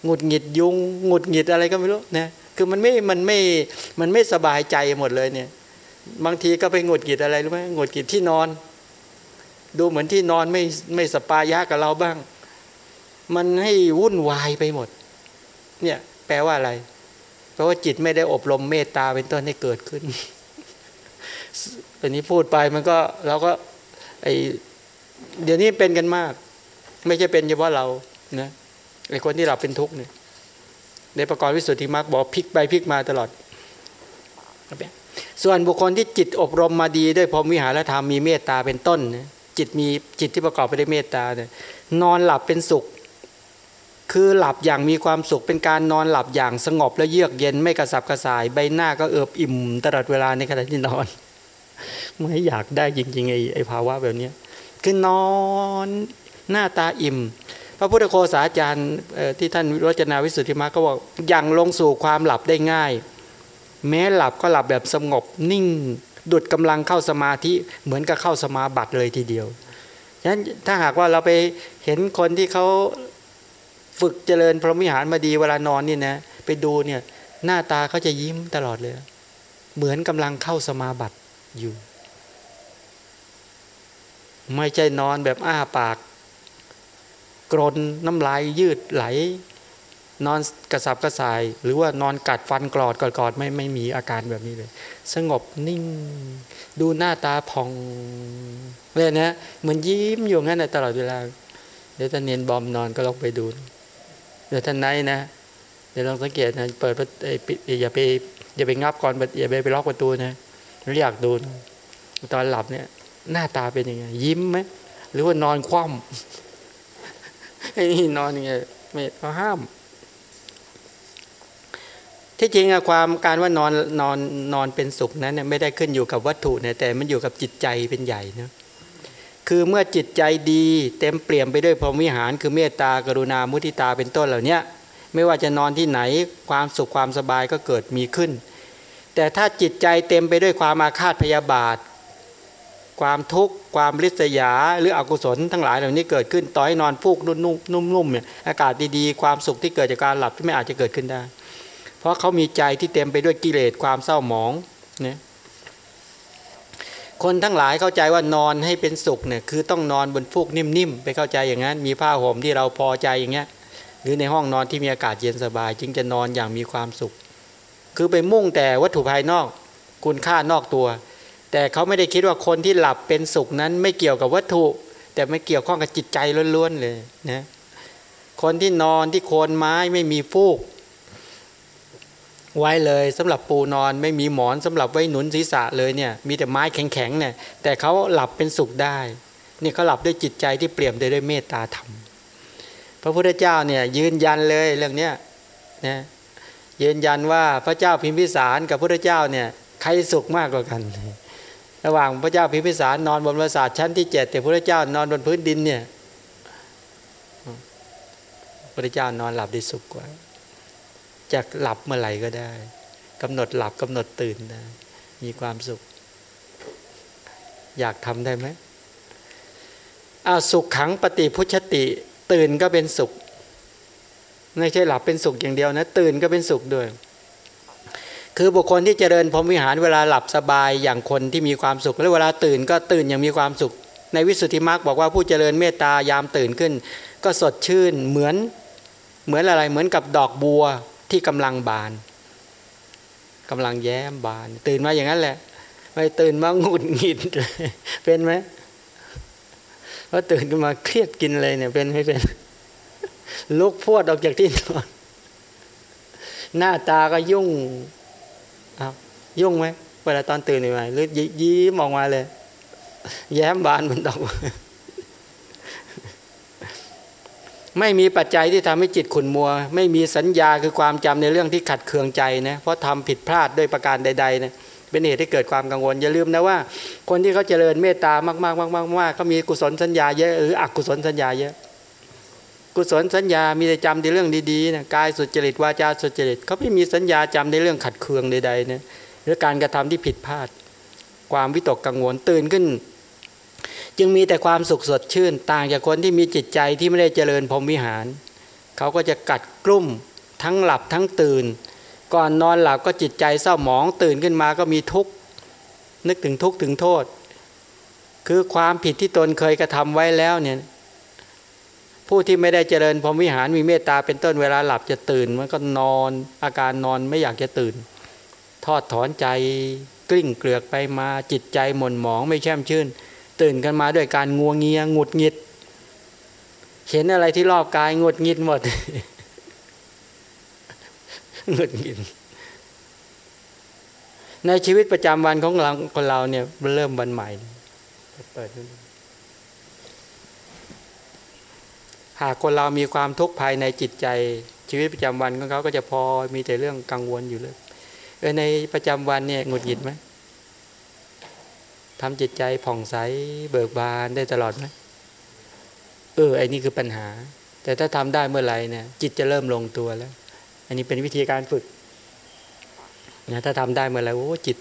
หงุดหงิดยุงหงุดหงิดอะไรก็ไม่รู้นะคือมันไม่มันไม่มันไม่สบายใจหมดเลยเนี่ย บางทีก็ไปงุดหงิดอะไรรู้ไหมงุดหงิดที่นอน ดูเหมือนที่นอนไม่ไม่สปายะกับเราบ้าง มันให้วุ่นวายไปหมด เนี่ยแปลว่าอะไรเพราะว่าจิตไม่ได้อบรมเมตตาเป็นต้นให้เกิดขึ้นอันนี้พูดไปมันก็เราก็ไอเดี๋ยวนี้เป็นกันมาก ไม่ใช่เป็นเฉพาะเรานะไอคนที่เราเป็นทุกข์เนี่ยในประกอบวิสุทธิมรรคบอกพลิกไปพลิกมาตลอด ส่วนบุคคลที่จิตอบรมมาดีด้วยพรหมวิหารธรรมมีเมตตาเป็นต้น จิตมีจิตที่ประกอบไปด้วยเมตตาเนี่ยนอนหลับเป็นสุข คือหลับอย่างมีความสุขเป็นการนอนหลับอย่างสงบและเยือกเย็นไม่กระสับกระส่าย ใบหน้าก็เอิบอิ่มตลอดเวลาในขณะที่นอนไม่อยากได้จริงๆไอ้ไอ้ภาวะแบบนี้คือนอนหน้าตาอิ่ม พระพุทธโคสาจารย์ที่ท่านรจนาวิสุทธิมาก็บอกอย่างลงสู่ความหลับได้ง่าย แม้หลับก็หลับแบบสงบนิ่ง ดุดกำลังเข้าสมาธิเหมือนกับเข้าสมาบัติเลยทีเดียวฉะนั้นถ้าหากว่าเราไปเห็นคนที่เขาฝึกเจริญพรหมิหารมาดีเวลานอนนี่นะไปดูเนี่ยหน้าตาเขาจะยิ้มตลอดเลย เหมือนกำลังเข้าสมาบัติอยู่ ไม่ใช่นอนแบบอ้าปาก กรนน้ำลายยืดไหล นอนกระสับกระส่าย หรือว่านอนกัดฟันกรอดกอดไม่ไม่มีอาการแบบนี้เลย สงบนิ่ง ดูหน้าตาพองเลยนะเหมือนยิ้มอยู่งั้นตลอดเวลาเดี๋ยวท่านเนียนบอมนอนก็ลองไปดูเดี๋ยวท่านไนนะเดี๋ยวลองสังเกตนะเปิดอย่าไปอย่าไปงับก่อนอย่าไปไปล็อกประตูนะอยากดูตอนหลับเนี่ย หน้าตาเป็นยังไงยิ้มไหมหรือว่านอนคว่ำไอ้นี่นอนยังไงไม่เขาห้าม ที่จริงอะความการว่านอนนอนนอนเป็นสุขนั้นเนี่ยไม่ได้ขึ้นอยู่กับวัตถุเนี่ยแต่มันอยู่กับจิตใจเป็นใหญ่นะคือเมื่อจิตใจดีเต็มเปลี่ยมไปด้วยพรหมวิหารคือเมตตากรุณามุทิตาเป็นต้นเหล่านี้ไม่ว่าจะนอนที่ไหนความสุขความสบายก็เกิดมีขึ้น แต่ถ้าจิตใจเต็มไปด้วยความอาฆาตพยาบาท ความทุกข์ความริษยา หรืออกุศลทั้งหลายเหล่านี้เกิดขึ้นต่อให้นอนฟูกนุ่มๆเนี่ยอากาศดีๆ ความสุขที่เกิดจากการหลับที่ไม่อาจจะเกิดขึ้นได้ เพราะเขามีใจที่เต็มไปด้วยกิเลสความเศร้าหมองเนี่ยคนทั้งหลายเข้าใจว่านอนให้เป็นสุขเนี่ยคือต้องนอนบนฟูกนิ่มๆไปเข้าใจอย่างนั้น มีผ้าห่มที่เราพอใจอย่างเงี้ยหรือในห้องนอนที่มีอากาศเย็นสบาย จึงจะนอนอย่างมีความสุข คือไปมุ่งแต่วัตถุภายนอก คุณค่านอกตัว แต่เขาไม่ได้คิดว่าคนที่หลับเป็นสุขนั้นไม่เกี่ยวกับวัตถุ แต่ไม่เกี่ยวข้องกับจิตใจล้วนๆเลยนะคนที่นอนที่โคนไม้ไม่มีฟูก ไว้เลยสำหรับปูนอนไม่มีหมอนสำหรับไว้หนุนศีรษะเลยเนี่ยมีแต่ไม้แข็งๆเนี่ยแต่เขาหลับเป็นสุขได้นี่เขาหลับด้วยจิตใจที่เปี่ยมด้วยเมตตาธรรม พระพุทธเจ้าเนี่ยยืนยันเลยเรื่องเนี้ยนะยืนยันว่าพระเจ้าพิมพิสารกับพระเจ้าเนี่ยใครสุขมากกว่ากัน ระหว่างพระเจ้าพิมพิสารนอนบนปราสาทชั้นที่เจ็ดแต่พระเจ้านอนบนพื้นดินเนี่ยพระเจ้านอนหลับได้สุขกว่า จะหลับเมื่อไหร่ก็ได้กำหนดหลับกำหนดตื่นได้มีความสุข อยากทำได้ไหมอาสุขขังปฏิพุชติ ตื่นก็เป็นสุขไม่ใช่หลับเป็นสุขอย่างเดียวนะ ตื่นก็เป็นสุขด้วย คือบุคคลที่เจริญพรหมวิหารเวลาหลับสบายอย่างคนที่มีความสุข แล้วเวลาตื่นก็ตื่นอย่างมีความสุข ในวิสุทธิมรรคบอกว่าผู้เจริญเมตตายามตื่นขึ้น ก็สดชื่นเหมือนเหมือนอะไรเหมือนกับดอกบัว ที่กำลังบานกำลังแย้มบาน ตื่นมาอย่างนั้นแหละ ไม่ตื่นมาหงุดหงิดเป็นไหมพอตื่นขึ้นมาเครียดกินเลยเนี่ยเป็นไม่เป็นลุกพวดออกจากที่นอนหน้าตาก็ยุ่งครับยุ่งไหมเวลาตอนตื่นใหม่หรือยิ้มออกมาเลย แย้มบานเหมือนดอก ไม่มีปัจจัยที่ทำให้จิตขุนมัว ไม่มีสัญญาคือความจำในเรื่องที่ขัดเคืองใจนะเพราะทำผิดพลาดด้วยประการใดๆนะเป็นเหตุให้เกิดความกังวลอย่าลืมนะว่า คนที่เขาเจริญเมตตามากๆมากๆเขามีกุศลสัญญาเยอะหรืออกุศลสัญญาเยอะ กุศลสัญญามีแต่จำในเรื่องดีๆนะกายสุจริตวาจาสุจริตเขาไม่มีสัญญาจำในเรื่องขัดเคืองใดๆนะหรือการกระทำที่ผิดพลาด ความวิตกกังวลตื่นขึ้น จึงมีแต่ความสุขสดชื่น ต่างจากคนที่มีจิตใจที่ไม่ได้เจริญพรหมวิหาร เขาก็จะกัดกลุ่มทั้งหลับทั้งตื่น ก่อนนอนหลับก็จิตใจเศร้าหมองตื่นขึ้นมาก็มีทุกข์นึกถึงทุกข์ถึงโทษ คือความผิดที่ตนเคยกระทำไว้แล้วเนี่ยผู้ที่ไม่ได้เจริญพรหมวิหารมีเมตตาเป็นต้นเวลาหลับจะตื่นมันก็นอนอาการนอนไม่อยากจะตื่น ทอดถอนใจกลิ้งเกลือกไปมาจิตใจหม่นหมองไม่แช่มชื่น ตื่นกันมาด้วยการงัวงเงียงุดงิด เห็นอะไรที่รอบกายงุดงิดหมดงุดงิดในชีวิตประจำวันของเราคนเราเนี่ยเริ่มวันใหม่เปิดหากคนเรามีความทุกข์ภายในจิตใจ ชีวิตประจำวันของเขาก็จะพอมีแต่เรื่องกังวลอยู่เลยเออในประจำวันเนี่ยหงุดหงิดไหม ทำจิตใจผ่องใสเบิกบานได้ตลอดไหมเออไอ้นี่คือปัญหา แต่ถ้าทำได้เมื่อไหร่เนี่ย จิตจะเริ่มลงตัวแล้ว อันนี้เป็นวิธีการฝึกนะถ้าทำได้เมื่อไหร่โอ้จิต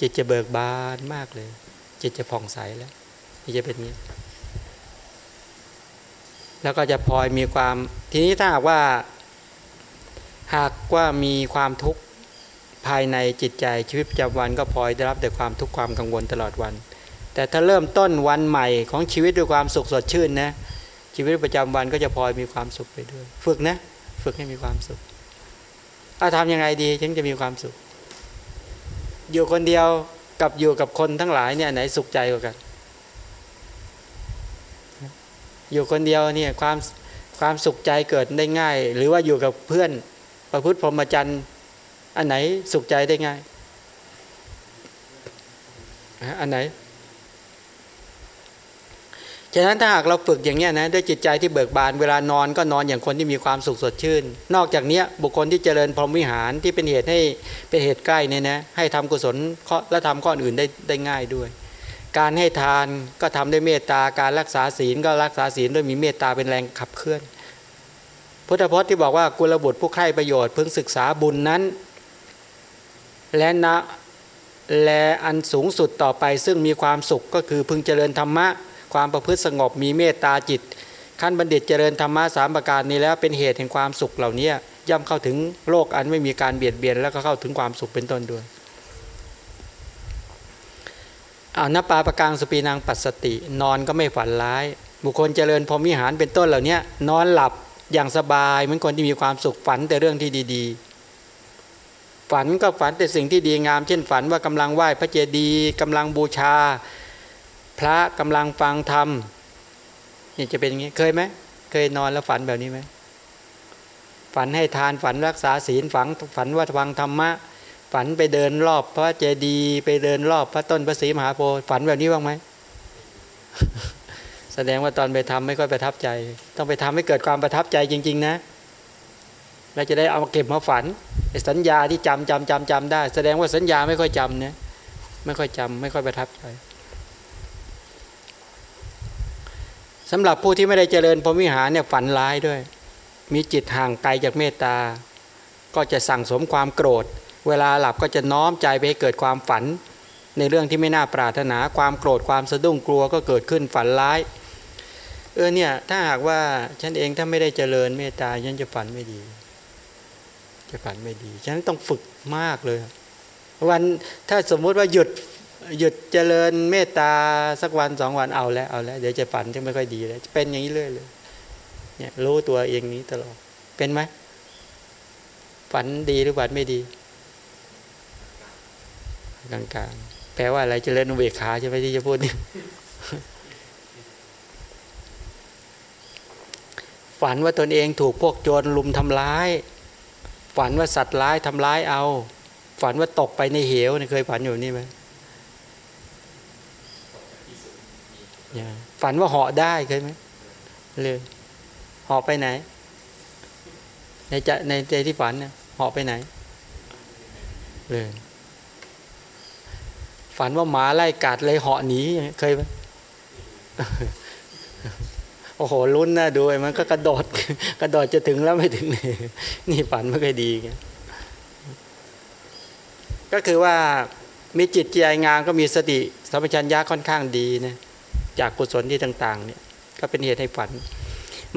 จิตจะเบิกบานมากเลย จิตจะผ่องใสแล้วนี่จะเป็นอย่างนี้ แล้วก็จะพลอยมีความ ทีนี้ถ้าหากว่า หากว่ามีความทุกข์ ภายในจิตใจชีวิตประจำวันก็พลอยได้รับแต่ความทุกข์ความกังวลตลอดวัน แต่ถ้าเริ่มต้นวันใหม่ของชีวิตด้วยความสุขสดชื่นนะชีวิตประจำวันก็จะพลอยมีความสุขไปด้วย ฝึกนะ ฝึกให้มีความสุขเอาทำยังไงดีถึงจะมีความสุข อยู่คนเดียวกับอยู่กับคนทั้งหลายเนี่ยไหนสุขใจกว่ากัน อยู่คนเดียวเนี่ยความความสุขใจเกิดได้ง่าย หรือว่าอยู่กับเพื่อนประพฤติพรหมจรรย์ อันไหนสุขใจได้ง่ายอันไหนฉะนั้นถ้าหากเราฝึกอย่างนี้นะด้วยจิตใจที่เบิกบานเวลานอนก็นอนอย่างคนที่มีความสุขสดชื่น นอกจากนี้บุคคลที่เจริญพรหมวิหารที่เป็นเหตุให้เป็นเหตุใกล้เนี่ยนะให้ทำกุศลและทำข้ออื่นได้ได้ง่ายด้วย การให้ทานก็ทำด้วยเมตตาการรักษาศีลก็รักษาศีลด้วยมีเมตตาเป็นแรงขับเคลื่อน พุทธพจน์ที่บอกว่ากุลบุตรผู้ใคร่ประโยชน์พึงศึกษาบุญนั้น และนะและอันสูงสุดต่อไปซึ่งมีความสุขก็คือพึงเจริญธรรมะ ความประพฤติสงบมีเมตตาจิต ขั้นบัณฑิตเจริญธรรมะสามประการนี้แล้วเป็นเหตุแห่งความสุขเหล่านี้ย่อมเข้าถึงโลกอันไม่มีการเบียดเบียนแล้วก็เข้าถึงความสุขเป็นต้นด้วยเอานปาประกังสปีนางปัสสติ นอนก็ไม่ฝันร้าย บุคคลเจริญพรหมิหารเป็นต้นเหล่านี้นอนหลับอย่างสบายเหมือนคนที่มีความสุขฝันแต่เรื่องที่ดี ๆ ฝันก็ฝันแต่สิ่งที่ดีงาม เช่นฝันว่ากำลังไหว้พระเจดีย์กำลังบูชา พระกำลังฟังธรรมนี่จะเป็นอย่างนี้เคยไหมเคยนอนแล้วฝันแบบนี้ไหมฝันให้ทานฝันรักษาศีลฝันฝันว่าฟังธรรมะ ฝันไปเดินรอบพระเจดีย์ไปเดินรอบพระต้นพระศรีมหาโพธิ์ฝันแบบนี้บ้างไหมแสดงว่าตอนไปทำไม่ค่อยประทับใจ ต้องไปทำให้เกิดความประทับใจจริง ๆ นะ เราจะได้เอามาเก็บมาฝันสัญญาที่จำจำจำจำได้ แสดงว่าสัญญาไม่ค่อยจำเนี่ยไม่ค่อยจำไม่ค่อยประทับใจสำหรับผู้ที่ไม่ได้เจริญพรหมิหารเนี่ยฝันร้ายด้วย มีจิตห่างไกลจากเมตตา ก็จะสั่งสมความโกรธ เวลาหลับก็จะน้อมใจไปให้เกิดความฝัน ในเรื่องที่ไม่น่าปรารถนาความโกรธความสะดุ้งกลัวก็เกิดขึ้นฝันร้ายเออเนี่ยถ้าหากว่าฉันเองถ้าไม่ได้เจริญเมตตาฉันจะฝันไม่ดี จะฝันไม่ดีฉันต้องฝึกมากเลย วันถ้าสมมุติว่าหยุดหยุดเจริญเมตตาสักวันสองวันเอาแล้วเอาแล้วเดี๋ยวจะฝันจะไม่ค่อยดีแล้วเป็นอย่างนี้เรื่อยเลยเนี่ยรู้ตัวเองนี้ตลอดเป็นไหมฝันดีหรือฝันไม่ดีกลางๆแปลว่าอะไรเจริญอุเบกขาใช่ไหมที่จะพูดนี่ฝันว่าตนเองถูกพวกโจรลุมทำร้าย ฝันว่าสัตว์ร้ายทำร้ายเอา ฝันว่าตกไปในเหวเคยฝันอยู่นี่ไหมฝันว่าเหาะได้เคยไหมเลยเหาะไปไหน ในใจในใจที่ฝันเนี่ยเหาะไปไหนเลยฝันว่าหมาไล่กัดเลยเหาะหนีเคยไหม โอ้โหลุ้นนะดูมันก็กระโดดกระโดดจะถึงแล้วไม่ถึง นี่ฝันไม่เคยดีไงก็คือว่ามีจิตใจงามก็มีสติสัมปชัญญะค่อนข้างดีนะจากกุศลที่ต่างๆ เนี่ย ก็เป็นเหตุให้ฝัน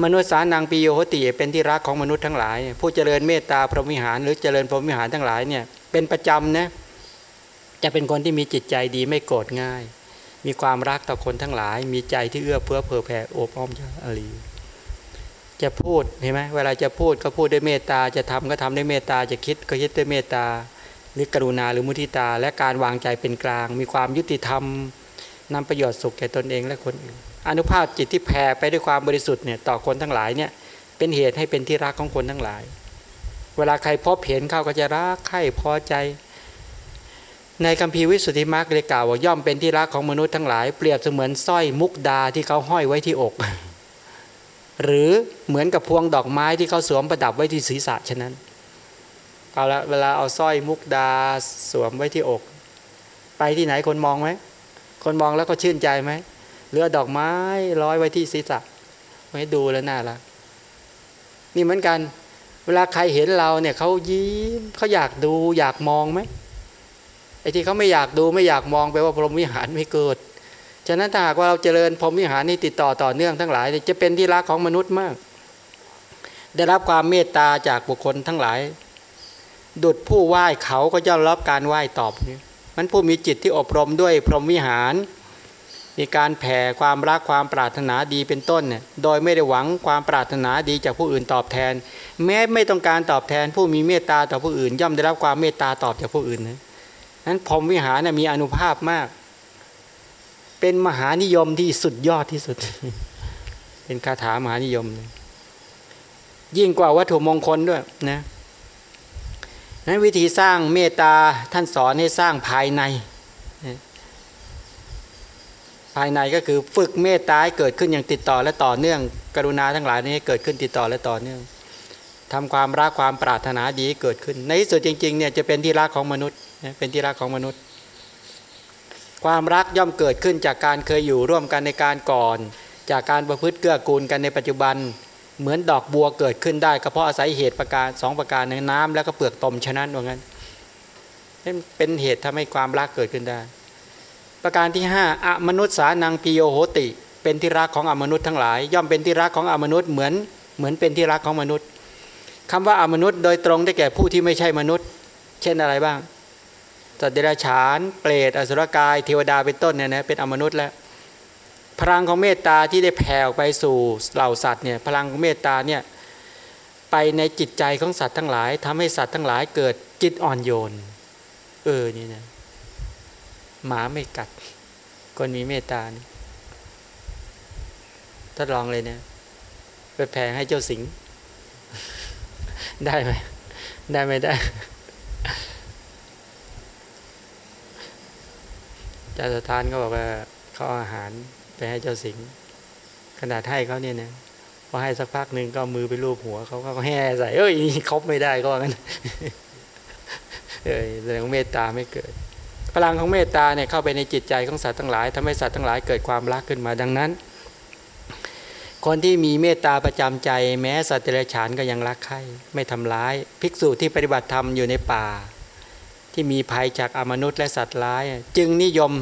มนุษย์สานังปีโยโหติเป็นที่รักของมนุษย์ทั้งหลาย ผู้เจริญเมตตาพรหมิหาร หรือเจริญพรหมิหารทั้งหลายเนี่ยเป็นประจำนะจะเป็นคนที่มีจิตใจดีไม่โกรธง่าย มีความรักต่อคนทั้งหลาย มีใจที่เอื้อเฟื้อเผื่อแผ่โอบอ้อมอารีจะพูดเห็นไหมเวลาจะพูดก็พูดด้วยเมตตาจะทำก็ทำด้วยเมตตาจะคิดก็คิดด้วยเมตตาหรือกรุณาหรือมุทิตา และการวางใจเป็นกลาง มีความยุติธรรมนำประโยชน์สุขแก่ตนเองและคนอื่นอนุภาพจิตที่แผ่ไปด้วยความบริสุทธิ์เนี่ยต่อคนทั้งหลายเนี่ยเป็นเหตุให้เป็นที่รักของคนทั้งหลาย เวลาใครพบเห็นเขาก็จะรักใครพอใจ ในคัมภีร์วิสุทธิมรรคเลยกล่าวว่าย่อมเป็นที่รักของมนุษย์ทั้งหลายเปรียบเสมือนสร้อยมุกดาที่เขาห้อยไว้ที่อก หรือเหมือนกับพวงดอกไม้ที่เขาสวมประดับไว้ที่ศีรษะฉะนั้นเอาละเวลาเอาสร้อยมุกดาสวมไว้ที่อก ไปที่ไหนคนมองไหมคนมองแล้วก็ชื่นใจไหมหรือดอกไม้ร้อยไว้ที่ศีรษะไว้ดูแล้วน่ารักนี่เหมือนกัน เวลาใครเห็นเราเนี่ยเขายิ้มเขาอยากดูอยากมองไหม ไอ้ที่เขาไม่อยากดูไม่อยากมองแปว่าพรหมวิหารไม่เกิด ฉะนั้นถ้าหากว่าเราเจริญพรหมวิหารนี่ติดต่อต่อเนื่องทั้งหลาย จะเป็นที่รักของมนุษย์มาก ได้รับความเมตตาจากบุคคลทั้งหลาย ดุดผู้ไหว้เขาก็จะรับการไหว้ตอบนี่มันผู้มีจิตที่อบรมด้วยพรหมวิหาร มีการแผ่ความรักความปรารถนาดีเป็นต้นเนี่ยโดยไม่ได้หวังความปรารถนาดีจากผู้อื่นตอบแทน แม้ไม่ต้องการตอบแทน ผู้มีเมตตาต่อผู้อื่น ย่อมได้รับความเมตตาตอบจากผู้อื่นนะ นั้นพรหมวิหารน่ยมีอนุภาพมาก เป็นมหานิยมที่สุดยอดที่สุด เป็นคาถามหานิยมยิ่งกว่าวัตถุมงคลด้วยนะนั้นวิธีสร้างเมตตาท่านสอนให้สร้างภายใน ภายในก็คือฝึกเมตตาให้เกิดขึ้นอย่างติดต่อและต่อเนื่อง กรุณาทั้งหลายนี้ให้เกิดขึ้นติดต่อและต่อเนื่องทำความรักความปรารถนาดีเกิดขึ้น ในที่สุดจริงๆเนี่ยจะเป็นที่รักของมนุษย์ เป็นที่รักของมนุษย์ ความรักย่อมเกิดขึ้นจากการเคยอยู่ร่วมกันในการก่อน จากการประพฤติเกื้อกูลกันในปัจจุบัน เหมือนดอกบัวเกิดขึ้นได้ก็เพราะอาศัยเหตุประการสองประการในน้ำแล้วก็เปลือกตมฉะนั้นว่างั้นเป็นเหตุทำให้ความรักเกิดขึ้นได้ ประการที่ห้าอมนุษย์สานังปิโยโหติ เป็นที่รักของอมนุษย์ทั้งหลาย ย่อมเป็นที่รักของอมนุษย์เหมือนเหมือนเป็นที่รักของมนุษย์คำว่าอมนุษย์โดยตรงได้แก่ผู้ที่ไม่ใช่มนุษย์ เช่นอะไรบ้าง สัตว์เดรัจฉานเปรตอสุรกาย เทวดาเป็นต้นเนี่ยนะเป็นอมนุษย์แล้วพลังของเมตตาที่ได้แผ่ไปสู่เหล่าสัตว์เนี่ยพลังของเมตตาเนี่ยไปในจิตใจของสัตว์ทั้งหลายทำให้สัตว์ทั้งหลายเกิดจิตอ่อนโยน เออนี่นะหมาไม่กัด คนมีเมตตานี่ทดลองเลยเนี่ยไปแผ่ให้เจ้าสิง ได้ไหมได้ไม่ได้ จ่าสถานก็บอกว่าเขาอาหารไปให้เจ้าสิงขนาดให้เขาเนี่ยนะพอให้สักพักหนึ่งก็มือไปลูบหัวเขาก็แห่ใส่เอ้ยคบไม่ได้ก็งั้นเออแสดงเมตตาไม่เกิด พลังของเมตตาเนี่ยเข้าไปในจิตใจของสัตว์ทั้งหลายทำให้สัตว์ทั้งหลายเกิดความรักขึ้นมาดังนั้น คนที่มีเมตตาประจำใจ แม้สัตว์เดรัจฉานก็ยังรักใคร่ไม่ทำร้าย ภิกษุที่ปฏิบัติธรรมอยู่ในป่า ที่มีภัยจากอมนุษย์และสัตว์ร้าย จึงนิยม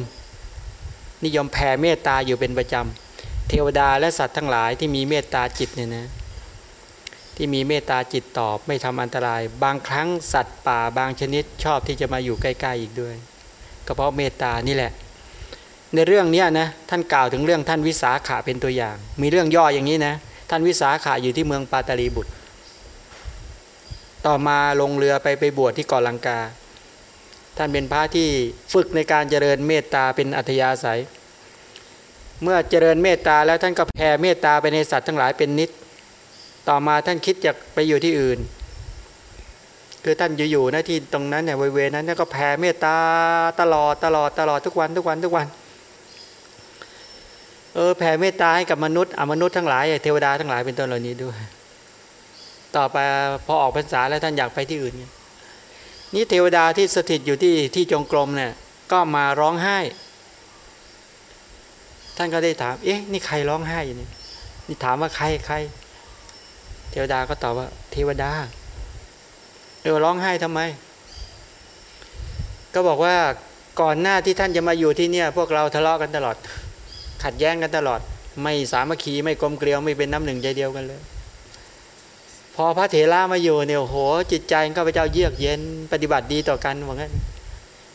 นิยมแผ่เมตตาอยู่เป็นประจำ เทวดาและสัตว์ทั้งหลายที่มีเมตตาจิตเนี่ยนะที่มีเมตตาจิตตอบไม่ทำอันตราย บางครั้งสัตว์ป่าบางชนิดชอบที่จะมาอยู่ใกล้ๆอีกด้วย ก็เพราะเมตตานี่แหละ ในเรื่องนี้นะท่านกล่าวถึงเรื่องท่านวิสาขาเป็นตัวอย่าง มีเรื่องย่ออย่างนี้นะท่านวิสาขาอยู่ที่เมืองปาตาลีบุตร ต่อมาลงเรือไปไปบวชที่เกาะลังกา ท่านเป็นพระที่ฝึกในการเจริญเมตตาเป็นอัธยาศัย เมื่อเจริญเมตตาแล้วท่านก็แผ่เมตตาไปในสัตว์ทั้งหลายเป็นนิด ต่อมาท่านคิดจะไปอยู่ที่อื่น คือท่านอยู่ๆนะที่ตรงนั้นเนี่ยเวนั้นก็แผ่เมตตาตลอดตลอดตลอดทุกวันทุกวันทุกวัน เออแผ่เมตตาให้กับมนุษย์อมนุษย์ทั้งหลายเทวดาทั้งหลายเป็นต้นเหล่านี้ด้วย ต่อไปพอออกพรรษาแล้วท่านอยากไปที่อื่นเนี่ย นี่เทวดาที่สถิตอยู่ที่ที่จงกรมเนี่ยก็มาร้องไห้ ท่านก็ได้ถาม เอ๊ะ นี่ใครร้องไห้อยู่นี่ นี่ถามว่าใครใคร เทวดาก็ตอบว่า เทวดาเออร้องไห้ทำไม ก็บอกว่าก่อนหน้าที่ท่านจะมาอยู่ที่เนี่ย พวกเราทะเลาะกันตลอด ขัดแย้งกันตลอด ไม่สามัคคีไม่กลมเกลียวไม่เป็นน้ำหนึ่งใจเดียวกันเลย อพระเถระมาอยู่เนี่ยโห จิตใจข้าพเจ้าเยือกเย็นปฏิบัติดีต่อกันว่างั้น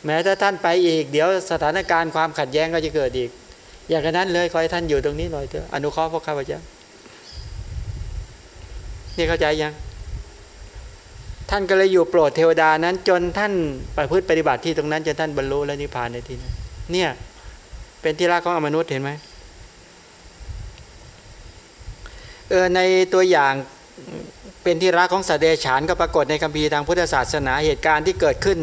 แม้ถ้าท่านไปอีก เดี๋ยวสถานการณ์ความขัดแย้งก็จะเกิดอีก อย่างนั้นเลยขอให้ท่านอยู่ตรงนี้หน่อยเถอะอนุเคราะห์พวกข้าพเจ้านี่เข้าใจยัง ท่านก็เลยอยู่โปรดเทวดานั้น จนท่านประพฤติปฏิบัติที่ตรงนั้นจนท่านบรรลุและนิพพานในที่นั้นเนี่ย เป็นที่รักของอมนุษย์เห็นไหมเออในตัวอย่าง เป็นที่รักของสัตว์เดชานก็ปรากฏในคัมภีร์ทางพุทธศาสนาเหตุการณ์ที่เกิดขึ้น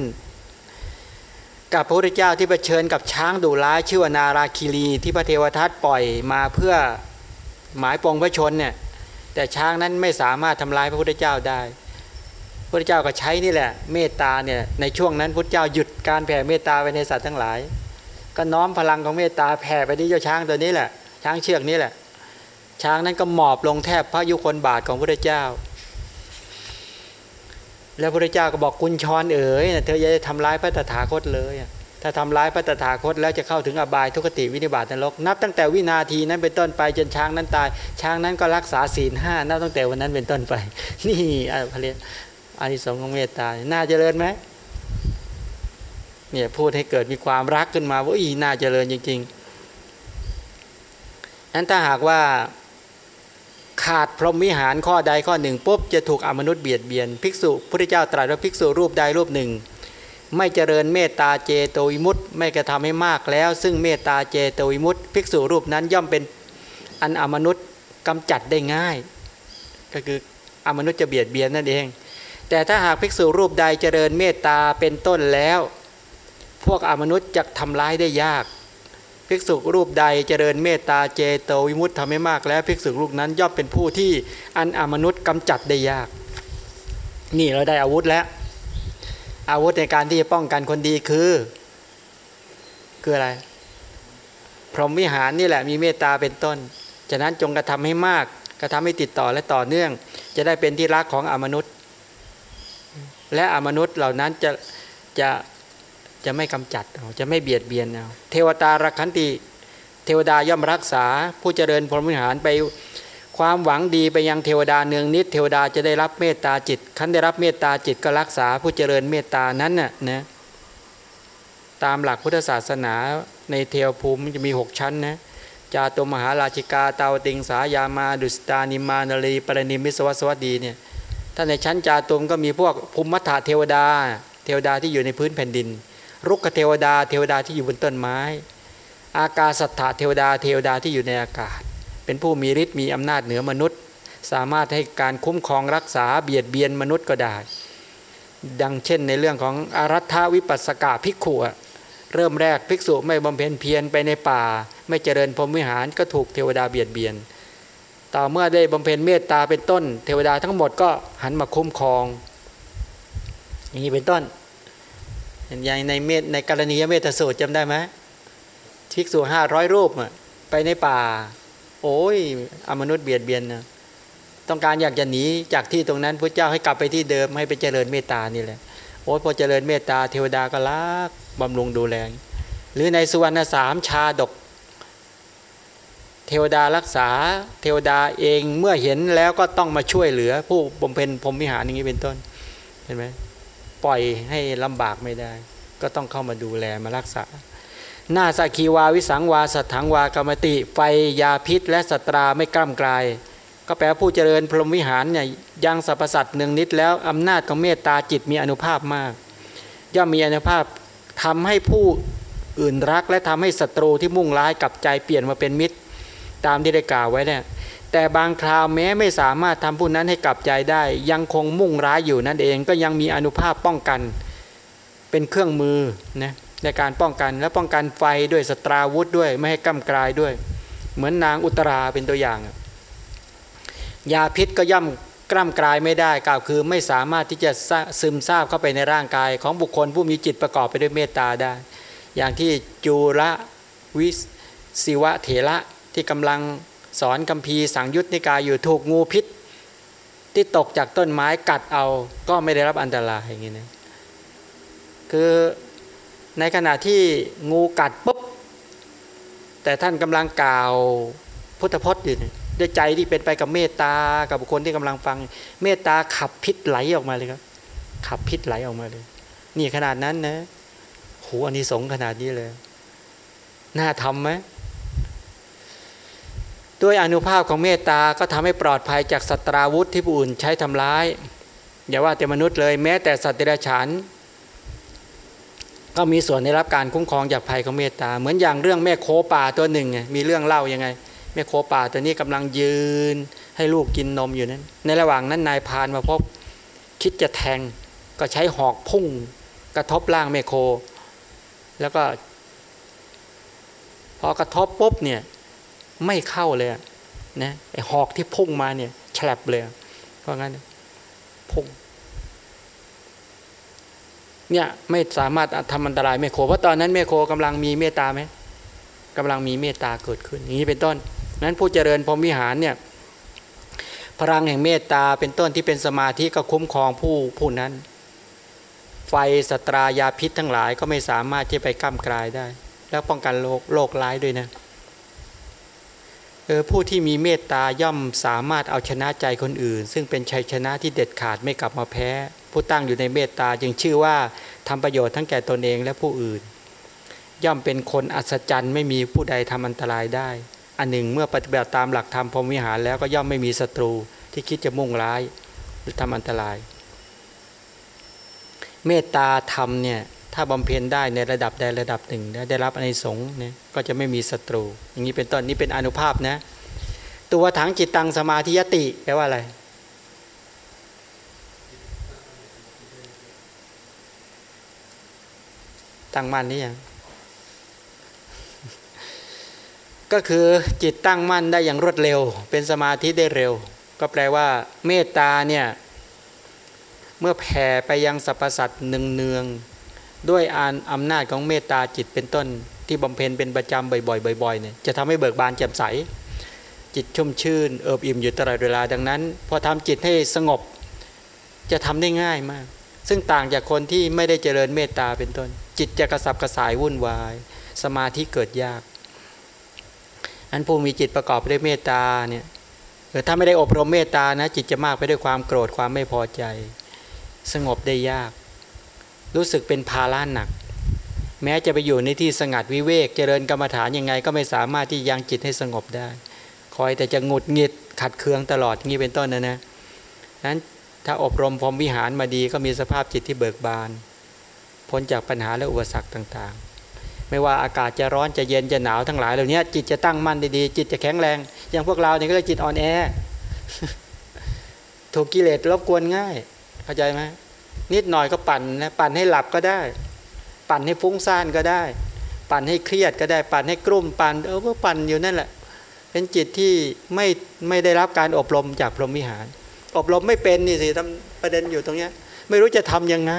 กับพระพุทธเจ้าที่เผชิญกับช้างดุร้ายชื่อว่านาราคิรีที่พระเทวทัตปล่อยมาเพื่อหมายปองพระชนเนี่ยแต่ช้างนั้นไม่สามารถทำลายพระพุทธเจ้าได้ พระพุทธเจ้าก็ใช้นี่แหละเมตตาเนี่ยในช่วงนั้นพระพุทธเจ้าหยุดการแผ่เมตตาไปในสัตว์ทั้งหลาย ก็น้อมพลังของเมตตาแผ่ไปที่เจ้าช้างตัวนี้แหละ ช้างเชือกนี้แหละ ช้างนั้นก็หมอบลงแทบพระยุคนบาทของพระพุทธเจ้า แล้วพระเจ้าก็บอกกุญชรเอ๋ยเธออย่าทำร้ายพระตถาคตเลยถ้าทำร้ายพระตถาคตแล้วจะเข้าถึงอบายทุกติวินิบาตนรก นับตั้งแต่วินาทีนั้นเป็นต้นไปจนช้างนั้นตาย ช้างนั้นก็รักษาศีลห้านับตั้งแต่วันนั้นเป็นต้นไป นี่พระเรียอานิสงส์ของเมตตาน่าเจริญไหมเนี่ยพูดให้เกิดมีความรักขึ้นมาว่าอีน่าเจริญจริงๆนั้นถ้าหากว่า ขาดพรหมวิหารข้อใดข้อหนึ่งปุ๊บจะถูกอมนุษย์เบียดเบียน ภิกษุพระเจ้าตรัสว่าภิกษุรูปใดรูปหนึ่ง ไม่เจริญเมตตาเจโตวิมุตต์ไม่กระทำให้มากแล้ว ซึ่งเมตตาเจโตวิมุตต์ภิกษุรูปนั้นย่อมเป็นอันอมนุษย์กำจัดได้ง่าย ก็คืออมนุษย์จะเบียดเบียนนั่นเอง แต่ถ้าหากภิกษุรูปใดเจริญเมตตาเป็นต้นแล้ว พวกอมนุษย์จะทำร้ายได้ยาก ภิกษุรูปใดเจริญเมตตาเจโตวิมุตต์ทำให้มากแล้วภิกษุรูปนั้นย่อมเป็นผู้ที่อันอมนุษย์กำจัดได้ยาก นี่เราได้อาวุธแล้ว อาวุธในการที่จะป้องกันคนดีคือ คืออะไร พรหมวิหารนี่แหละมีเมตตาเป็นต้นฉะนั้นจงกระทำให้มากกระทำให้ติดต่อและต่อเนื่อง จะได้เป็นที่รักของอมนุษย์ และอมนุษย์เหล่านั้นจะจะ จะไม่กำจัดจะไม่เบียดเบียนเอาเทวตารักขันติ เทวดาย่อมรักษา ผู้เจริญพรหมวิหารไปความหวังดีไปยังเทวดาเนืองนิด เทวดาจะได้รับเมตตาจิตขันได้รับเมตตาจิตก็รักษาผู้เจริญเมตตานั้นน่ะนะตามหลักพุทธศาสนาในเทวภูมิจะมีหกชั้นนะจาตุมหาราชิกาตาวติงสายามาดุสตานิมานลีปรณิมิสวัสวัสดีเนี่ยถ้าในชั้นจาตุมก็มีพวกภูมิมัทธเทวดา เทวดาที่อยู่ในพื้นแผ่นดิน รุกขเทวดาเทวดาที่อยู่บนต้นไม้ อากาศสัทธาเทวดาเทวดาที่อยู่ในอากาศ เป็นผู้มีฤทธิ์มีอำนาจเหนือมนุษย์ สามารถให้การคุ้มครองรักษาเบียดเบียนมนุษย์ก็ได้ ดังเช่นในเรื่องของอารัฐวิปัสสกาภิกขุเริ่มแรกภิกษุไม่บำเพ็ญเพียรไปในป่า ไม่เจริญพรหมวิหารก็ถูกเทวดาเบียดเบียน ต่อเมื่อได้บำเพ็ญเมตตาเป็นต้น เทวดาทั้งหมดก็หันมาคุ้มครองอย่างนี้เป็นต้น อย่างในเมตในกรณียเมตสูตรจำได้ไหมภิกษุห้าร้อยรูปไปในป่า โอ้ยอมนุษย์เบียดเบียนนะต้องการอยากจะหนีจากที่ตรงนั้นพระเจ้าให้กลับไปที่เดิมให้ไปเจริญเมตตานี่แหละโอ้ยพอเจริญเมตตาเทวดาก็รักบำรุงดูแลหรือในสุวรรณสามชาดก เทวดารักษา เทวดาเองเมื่อเห็นแล้วก็ต้องมาช่วยเหลือ ผู้บำเพ็ญพรหมวิหารอย่างนี้เป็นต้นเห็นไหม ปล่อยให้ลำบากไม่ได้ ก็ต้องเข้ามาดูแลมารักษา หน้าสักีวาวิสังวาสัทถังวากรรมติ ไฟยาพิษ และสตราไม่กล้ำกลาย ก็แปลผู้เจริญพรหมวิหารเนี่ยยังสรรพสัตว์หนึ่งนิดแล้วอำนาจของเมตตาจิตมีอนุภาพมาก ย่อมมีอนุภาพทำให้ผู้อื่นรักและทำให้ศัตรูที่มุ่งร้ายกับใจเปลี่ยนมาเป็นมิตร ตามที่ได้กล่าวไว้เนี่ย แต่บางคราวแม้ไม่สามารถทำผู้นั้นให้กลับใจได้ ยังคงมุ่งร้ายอยู่นั่นเองก็ยังมีอนุภาพป้องกัน เป็นเครื่องมือนะในการป้องกันและป้องกันไฟด้วยสตราวุธด้วยไม่ให้ก้ากลายด้วย เหมือนนางอุตราเป็นตัวอย่าง ยาพิษก็ย่อมกล้ำกลายไม่ได้กล่าวคือ ไม่สามารถที่จะซึมซาบเข้าไปในร่างกาย ของบุคคลผู้มีจิตประกอบไปด้วยเมตตาได้ อย่างที่จูระวิสิวะเถระที่กำลัง สอนกัมพีสังยุตนิกายอยู่ถูกงูพิษ ที่ตกจากต้นไม้กัดเอาก็ไม่ได้รับอันตรายอย่างนี้นะคือในขณะที่งูกัดปุ๊บแต่ท่านกำลังกล่าวพุทธพจน์อยู่ด้วยใจที่เป็นไปกับเมตตากับบุคคลที่กำลังฟัง เมตตาขับพิษไหลออกมาเลยครับ ขับพิษไหลออกมาเลย นี่ขนาดนั้นนะโหอันนี้สงขนาดนี้เลย น่าทำไหม ด้วยอนุภาพของเมตตาก็ทำให้ปลอดภัยจากสัตราวุธที่ผู้อื่นใช้ทำร้าย อย่าว่าแต่มนุษย์เลยแม้แต่สัตว์เดรัจฉานก็มีส่วนได้รับการคุ้มครองจากภัยของเมตตา เหมือนอย่างเรื่องแม่โคป่าตัวหนึ่งมีเรื่องเล่ายังไง แม่โคป่าตัวนี้กำลังยืนให้ลูกกินนมอยู่นั้น ในระหว่างนั้นนายพานมาพบคิดจะแทงก็ใช้หอกพุ่งกระทบร่างแม่โค แล้วก็ พอกระทบปุ๊บเนี่ย ไม่เข้าเลยนะไอหอกที่พุ่งมาเนี่ยแฉลบเลยเพราะงั้นพุ่งเนี่ยไม่สามารถทำอันตรายแม่โคเพราะตอนนั้นแม่โคกำลังมีเมตตาไหมกำลังมีเมตตาเกิดขึ้นอย่างนี้เป็นต้นนั้นผู้เจริญพรหมวิหารเนี่ยพลังแห่งเมตตาเป็นต้นที่เป็นสมาธิก็คุ้มครองผู้ผู้นั้น ไฟสตรายาพิษทั้งหลายก็ไม่สามารถที่ไปก้ามกลายได้ แล้วป้องกันโรคโรคร้ายด้วยนะ ผู้ที่มีเมตตาย่อมสามารถเอาชนะใจคนอื่น ซึ่งเป็นชัยชนะที่เด็ดขาดไม่กลับมาแพ้ ผู้ตั้งอยู่ในเมตตาจึงชื่อว่าทำประโยชน์ทั้งแก่ตนเองและผู้อื่น ย่อมเป็นคนอัศจรรย์ไม่มีผู้ใดทำอันตรายได้ อันหนึ่งเมื่อปฏิบัติตามหลักธรรมพรหมวิหารแล้วก็ย่อมไม่มีศัตรูที่คิดจะมุ่งร้ายหรือทำอันตราย เมตตาธรรมเนี่ย ถ้าบำเพ็ญได้ในระดับใดระดับหนึ่งได้รับอนิสงส์เนี่ยก็จะไม่มีศัตรู อย่างนี้เป็นต้นนี้เป็นอนุภาพนะ ตัวถังจิตตังสมาธิยติแปลว่าอะไร ตั้งมั่นนี่ยังก็คือจิตตั้งมั่นได้อย่างรวดเร็ว เป็นสมาธิได้เร็ว ก็แปลว่า เมตตาเนี่ยเมื่อแผ่ไปยังสรรพสัตว์เนืองๆ ด้วยอานอำนาจของเมตตาจิตเป็นต้น ที่บำเพ็ญเป็นประจำบ่อยๆบ่อยๆเนี่ยจะทำให้เบิกบานแจ่มใส จิตชุ่มชื่นเอิบอิ่มอยู่ตลอดเวลาดังนั้น พอทำจิตให้สงบจะทำได้ง่ายมาก ซึ่งต่างจากคนที่ไม่ได้เจริญเมตตาเป็นต้น จิตจะกระสับกระส่ายวุ่นวาย สมาธิเกิดยากอันผู้มีจิตประกอบด้วยเมตตาเนี่ยถ้าไม่ได้อบรมเมตตานะจิตจะมากไปด้วยความโกรธความไม่พอใจ สงบได้ยาก รู้สึกเป็นภาระหนัก แม้จะไปอยู่ในที่สงัดวิเวก เจริญกรรมฐานยังไง ก็ไม่สามารถที่ยังจิตให้สงบได้ คอยแต่จะงุดหงิดขัดเคืองตลอดงี้เป็นต้นนะนะนั้นถ้าอบรมพรมวิหารมาดีก็มีสภาพจิตที่เบิกบาน พ้นจากปัญหาและอุปสรรคต่างๆ ไม่ว่าอากาศจะร้อนจะเย็นจะหนาวทั้งหลายเหล่านี้จิตจะตั้งมั่นดีๆจิตจะแข็งแรง อย่างพวกเราเนี่ยก็เลยจิตอ่อนแอถูกกิเลสรบกวนง่าย เข้าใจไหม นิดหน่อยก็ปั่นนะปั่นให้หลับก็ได้ ปั่นให้ฟุ้งซ่านก็ได้ ปั่นให้เครียดก็ได้ปั่นให้กลุ่มปั่นเออก็ปั่นอยู่นั่นแหละ เป็นจิตที่ไม่ไม่ได้รับการอบรมจากพรหมวิหาร อบรมไม่เป็นนี่สิทำประเด็นอยู่ตรงเนี้ยไม่รู้จะทํำยังไง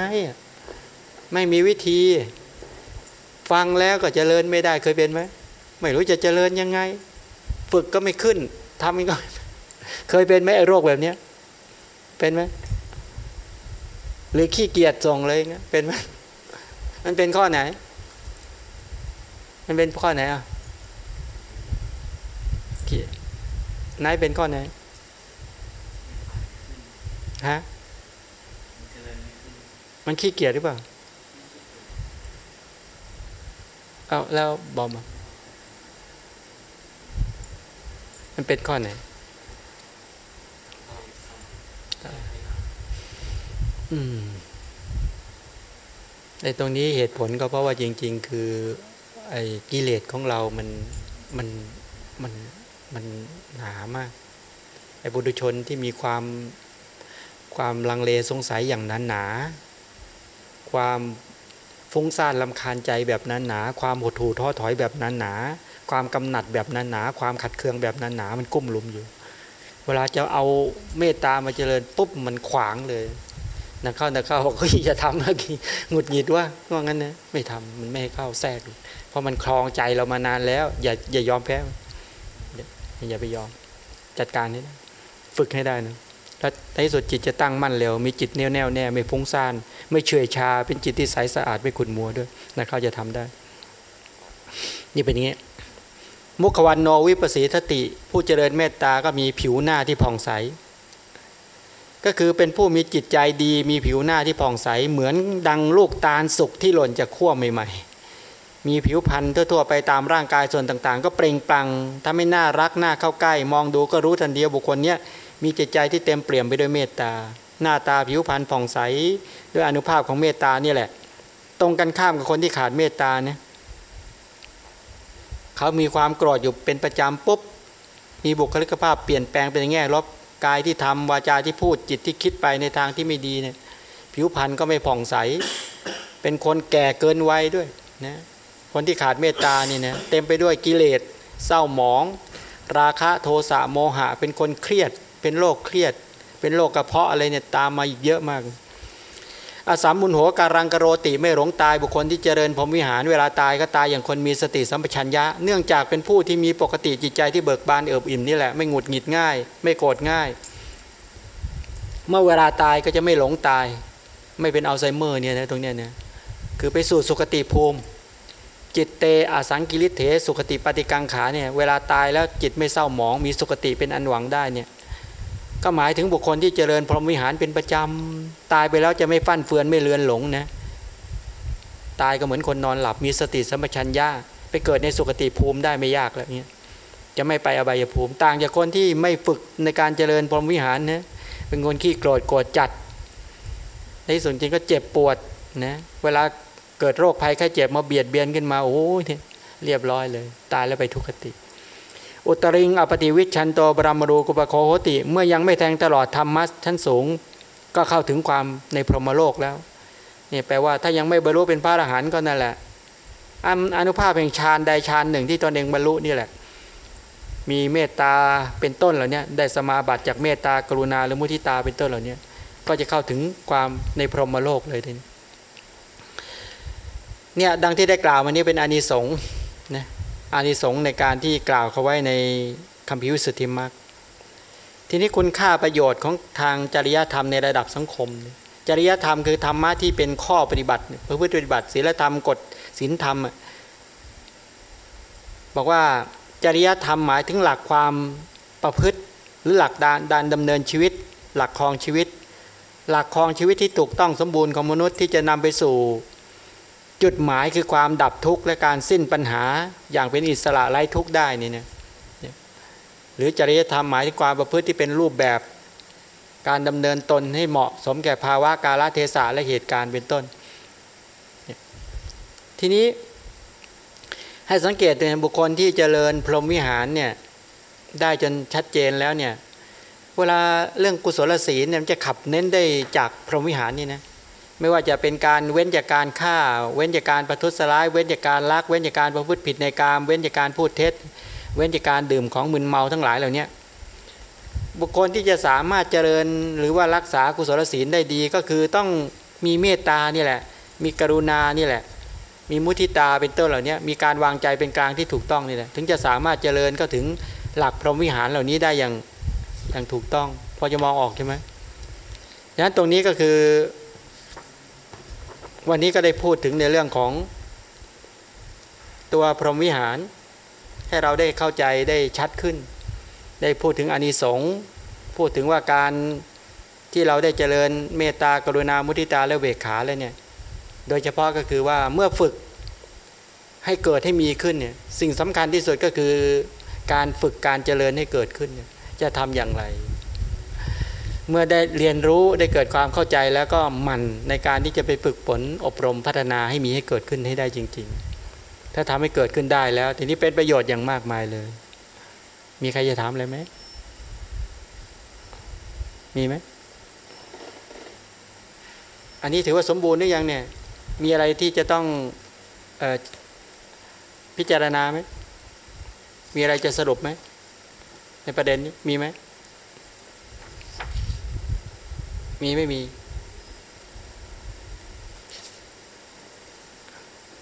ไม่มีวิธี ฟังแล้วก็เจริญไม่ได้เคยเป็นไหมไม่รู้จะเจริญยังไง ฝึกก็ไม่ขึ้นทำก็เคยเป็นไหมไอ้โรคแบบเนี้ยเป็นไหม หรือขี้เกียจส่งเลยเงี้ยเป็นไหมมันเป็นข้อไหน มันเป็นข้อไหนอะไหนเป็นข้อไหนฮะมันขี้เกียจหรือเปล่าเอาแล้วบอกมามันเป็นข้อไหนอืม ในตรงนี้เหตุผลก็เพราะว่าจริง ๆ คือ ไอ้กิเลสของเรามันมันมันมันหนามาก ไอ้บุตุชนที่มีความความลังเลสงสัยอย่างนั้นหนา ความฟุ้งซ่านลำคาญใจแบบนั้นหนา ความหดหู่ท้อถอยแบบนั้นหนา ความกำหนัดแบบนั้นหนา ความขัดเคืองแบบนั้นหนา มันกุ้มลุมอยู่ เวลาจะเอาเมตตามาเจริญปุ๊บมันขวางเลย นักเข้านักเข้าบอกเฮ้ยจะทำเมื่อกี้หงุดหงิดว่าว่างั้นนะไม่ทำมันไม่ให้เข้าแทรก เพราะมันคลองใจเรามานานแล้ว อย่าอย่ายอมแพ้อย่าไปยอม จัดการนี้ฝึกให้ได้นะแล้วในที่สุดจิตจะตั้งมั่นเร็ว มีจิตแน่วแน่แน่ไม่ฟุ้งซ่าน ไม่เฉยชา เป็นจิตที่ใสสะอาดไม่ขุ่นมัวด้วยนะเขาจะทำได้ นี่เป็นอย่างนี้มุขวันโนวิปสีทติ ผู้เจริญเมตตาก็มีผิวหน้าที่ผ่องใส ก็คือเป็นผู้มีจิตใจดีมีผิวหน้าที่ผ่องใสเหมือนดังลูกตาลสุกที่หล่นจากขั้วใหม่ๆ มีผิวพรรณทั่วๆไปตามร่างกายส่วนต่างๆ ก็เปล่งปลั่งถ้าไม่น่ารักหน่าเข้าใกล้ มองดูก็รู้ทันเดียวบุคคลเนี้ยมีจิตใจที่เต็มเปี่ยมไปด้วยเมตตา หน้าตาผิวพรรณผ่องใสด้วยอนุภาพของเมตตานี่แหละ ตรงกันข้ามกับคนที่ขาดเมตตาเนี่ยเขามีความโกรธอยู่เป็นประจำปุ๊บมีบุคลิกภาพเปลี่ยนแปลงเป็นแง่ลบ กายที่ทำวาจาที่พูดจิตที่คิดไปในทางที่ไม่ดีเนี่ยผิวพรรณก็ไม่ผ่องใส เป็นคนแก่เกินวัยด้วยนะคนที่ขาดเมตตานี่นะเต็มไปด้วยกิเลสเศร้าหมอง ราคะโทสะโมหะ เป็นคนเครียด เป็นโรคเครียด เป็นโรคกระเพาะอะไรเนี่ยตามมาอีกเยอะมาก อาสามุนโหการังกโรติไม่หลงตายบุคคลที่เจริญพรมวิหารเวลาตายก็ตายอย่างคนมีสติสัมปชัญญะ เนื่องจากเป็นผู้ที่มีปกติจิตใจที่เบิกบานเอิบอิ่มนี่แหละไม่หงุดหงิดง่าย ไม่โกรธง่าย เมื่อเวลาตายก็จะไม่หลงตาย ไม่เป็นอัลไซเมอร์เนี่ยนะตรงเนี้ยนะคือไปสู่สุคติภูมิ จิตเตอสังกิริเถสุคติปฏิกังขาเนี่ยเวลาตายแล้วจิตไม่เศร้าหมองมีสุคติเป็นอันหวังได้เนี่ย ก็หมายถึงบุคคลที่เจริญพรหมวิหารเป็นประจำตายไปแล้วจะไม่ฟั่นเฟือนไม่เลือนหลงนะตายก็เหมือนคนนอนหลับมีสติสัมปชัญญะไปเกิดในสุคติภูมิได้ไม่ยากแล้วเนี่ยจะไม่ไปอบายภูมิ ต่างจากคนที่ไม่ฝึกในการเจริญพรหมวิหารนะเป็นคนขี้โกรธโกรธจัด ในส่วนจริงก็เจ็บปวดนะเวลาเกิดโรคภัยแค่เจ็บมาเบียดเบียนขึ้นมาโอ้ยเรียบร้อยเลย ตายแล้วไปทุกขติ อุตริงอปฏิวิชันโตบรมรูกุปโคโหติ เมื่อยังไม่แทงตลอดธรรมะชั้นสูง ก็เข้าถึงความในพรหมโลกแล้วนี่แปลว่าถ้ายังไม่บรรลุเป็นพระอรหันต์ก็นั่นแหละอนุภาพแห่งฌานใดฌานหนึ่งที่ตนเองบรรลุนี่แหละ มีเมตตาเป็นต้นเหล่านี้ได้สมาบัติจากเมตตากรุณาหรือมุทิตาเป็นต้นเหล่านี้ก็จะเข้าถึงความในพรหมโลกเลยทีนี้เนี่ยดังที่ได้กล่าวมานี้เป็นอานิสงส์นะ อานิสงส์ในการที่กล่าวเขาไว้ในคำพิวสุทธิมรรคทีนี้คุณค่าประโยชน์ของทางจริยธรรมในระดับสังคม จริยธรรมคือธรรมะที่เป็นข้อปฏิบัติเพื่อปฏิบัติศีลธรรมกฎศีลธรรม บอกว่าจริยธรรมหมายถึงหลักความประพฤติหรือหลักการดานดำเนินชีวิต หลักครองชีวิต หลักครองชีวิตที่ถูกต้องสมบูรณ์ของมนุษย์ที่จะนำไปสู่ จุดหมายคือความดับทุกข์และการสิ้นปัญหาอย่างเป็นอิสระไร้ทุกข์ได้นี่นะหรือจริยธรรมหมายถึงความประพฤติที่เป็นรูปแบบ การดำเนินตนให้เหมาะสมแก่ภาวะกาลเทศะและเหตุการณ์เป็นต้น ทีนี้ให้สังเกตในบุคคลที่เจริญพรหมวิหารเนี่ยได้จนชัดเจนแล้วเนี่ยเวลาเรื่องกุศลศีลเนี่ยจะขับเน้นได้จากพรหมวิหารนี่นะ ไม่ว่าจะเป็นการเว้นจากการฆ่า เว้นจากการประทุษร้าย เว้นจากการลัก เว้นจากการประพฤติผิดในกามเว้นจากการพูดเท็จ เว้นจากการดื่มของมึนเมาทั้งหลายเหล่านี้บุคคลที่จะสามารถเจริญหรือว่ารักษากุศลศีลได้ดีก็คือต้องมีเมตตานี่แหละ มีกรุณานี่แหละ มีมุทิตาเป็นต้นเหล่านี้มีการวางใจเป็นกลางที่ถูกต้องนี่แหละถึงจะสามารถเจริญก็ถึงหลักพรหมวิหารเหล่านี้ได้อย่างอย่างถูกต้อง พอจะมองออกใช่ไหมดังนั้นตรงนี้ก็คือ วันนี้ก็ได้พูดถึงในเรื่องของตัวพรหมวิหาร ให้เราได้เข้าใจได้ชัดขึ้น ได้พูดถึงอนิสงส์พูดถึงว่าการที่เราได้เจริญเมตตากรุณามุทิตาและเวขาแล้วเนี่ยโดยเฉพาะก็คือว่าเมื่อฝึกให้เกิดให้มีขึ้นเนี่ยสิ่งสำคัญที่สุดก็คือการฝึกการเจริญให้เกิดขึ้นจะทำอย่างไร เมื่อได้เรียนรู้ได้เกิดความเข้าใจแล้วก็มันในการที่จะไปฝึกฝนอบรมพัฒนาให้มีให้เกิดขึ้นให้ได้จริง ๆ ถ้าทำให้เกิดขึ้นได้แล้ว ทีนี้เป็นประโยชน์อย่างมากมายเลย มีใครจะถามอะไรไหมมีไหมอันนี้ถือว่าสมบูรณ์หรือยังเนี่ย มีอะไรที่จะต้องออพิจารณาไหมมีอะไรจะสรุปไหมในประเด็นนี้มีไหม มีไม่มี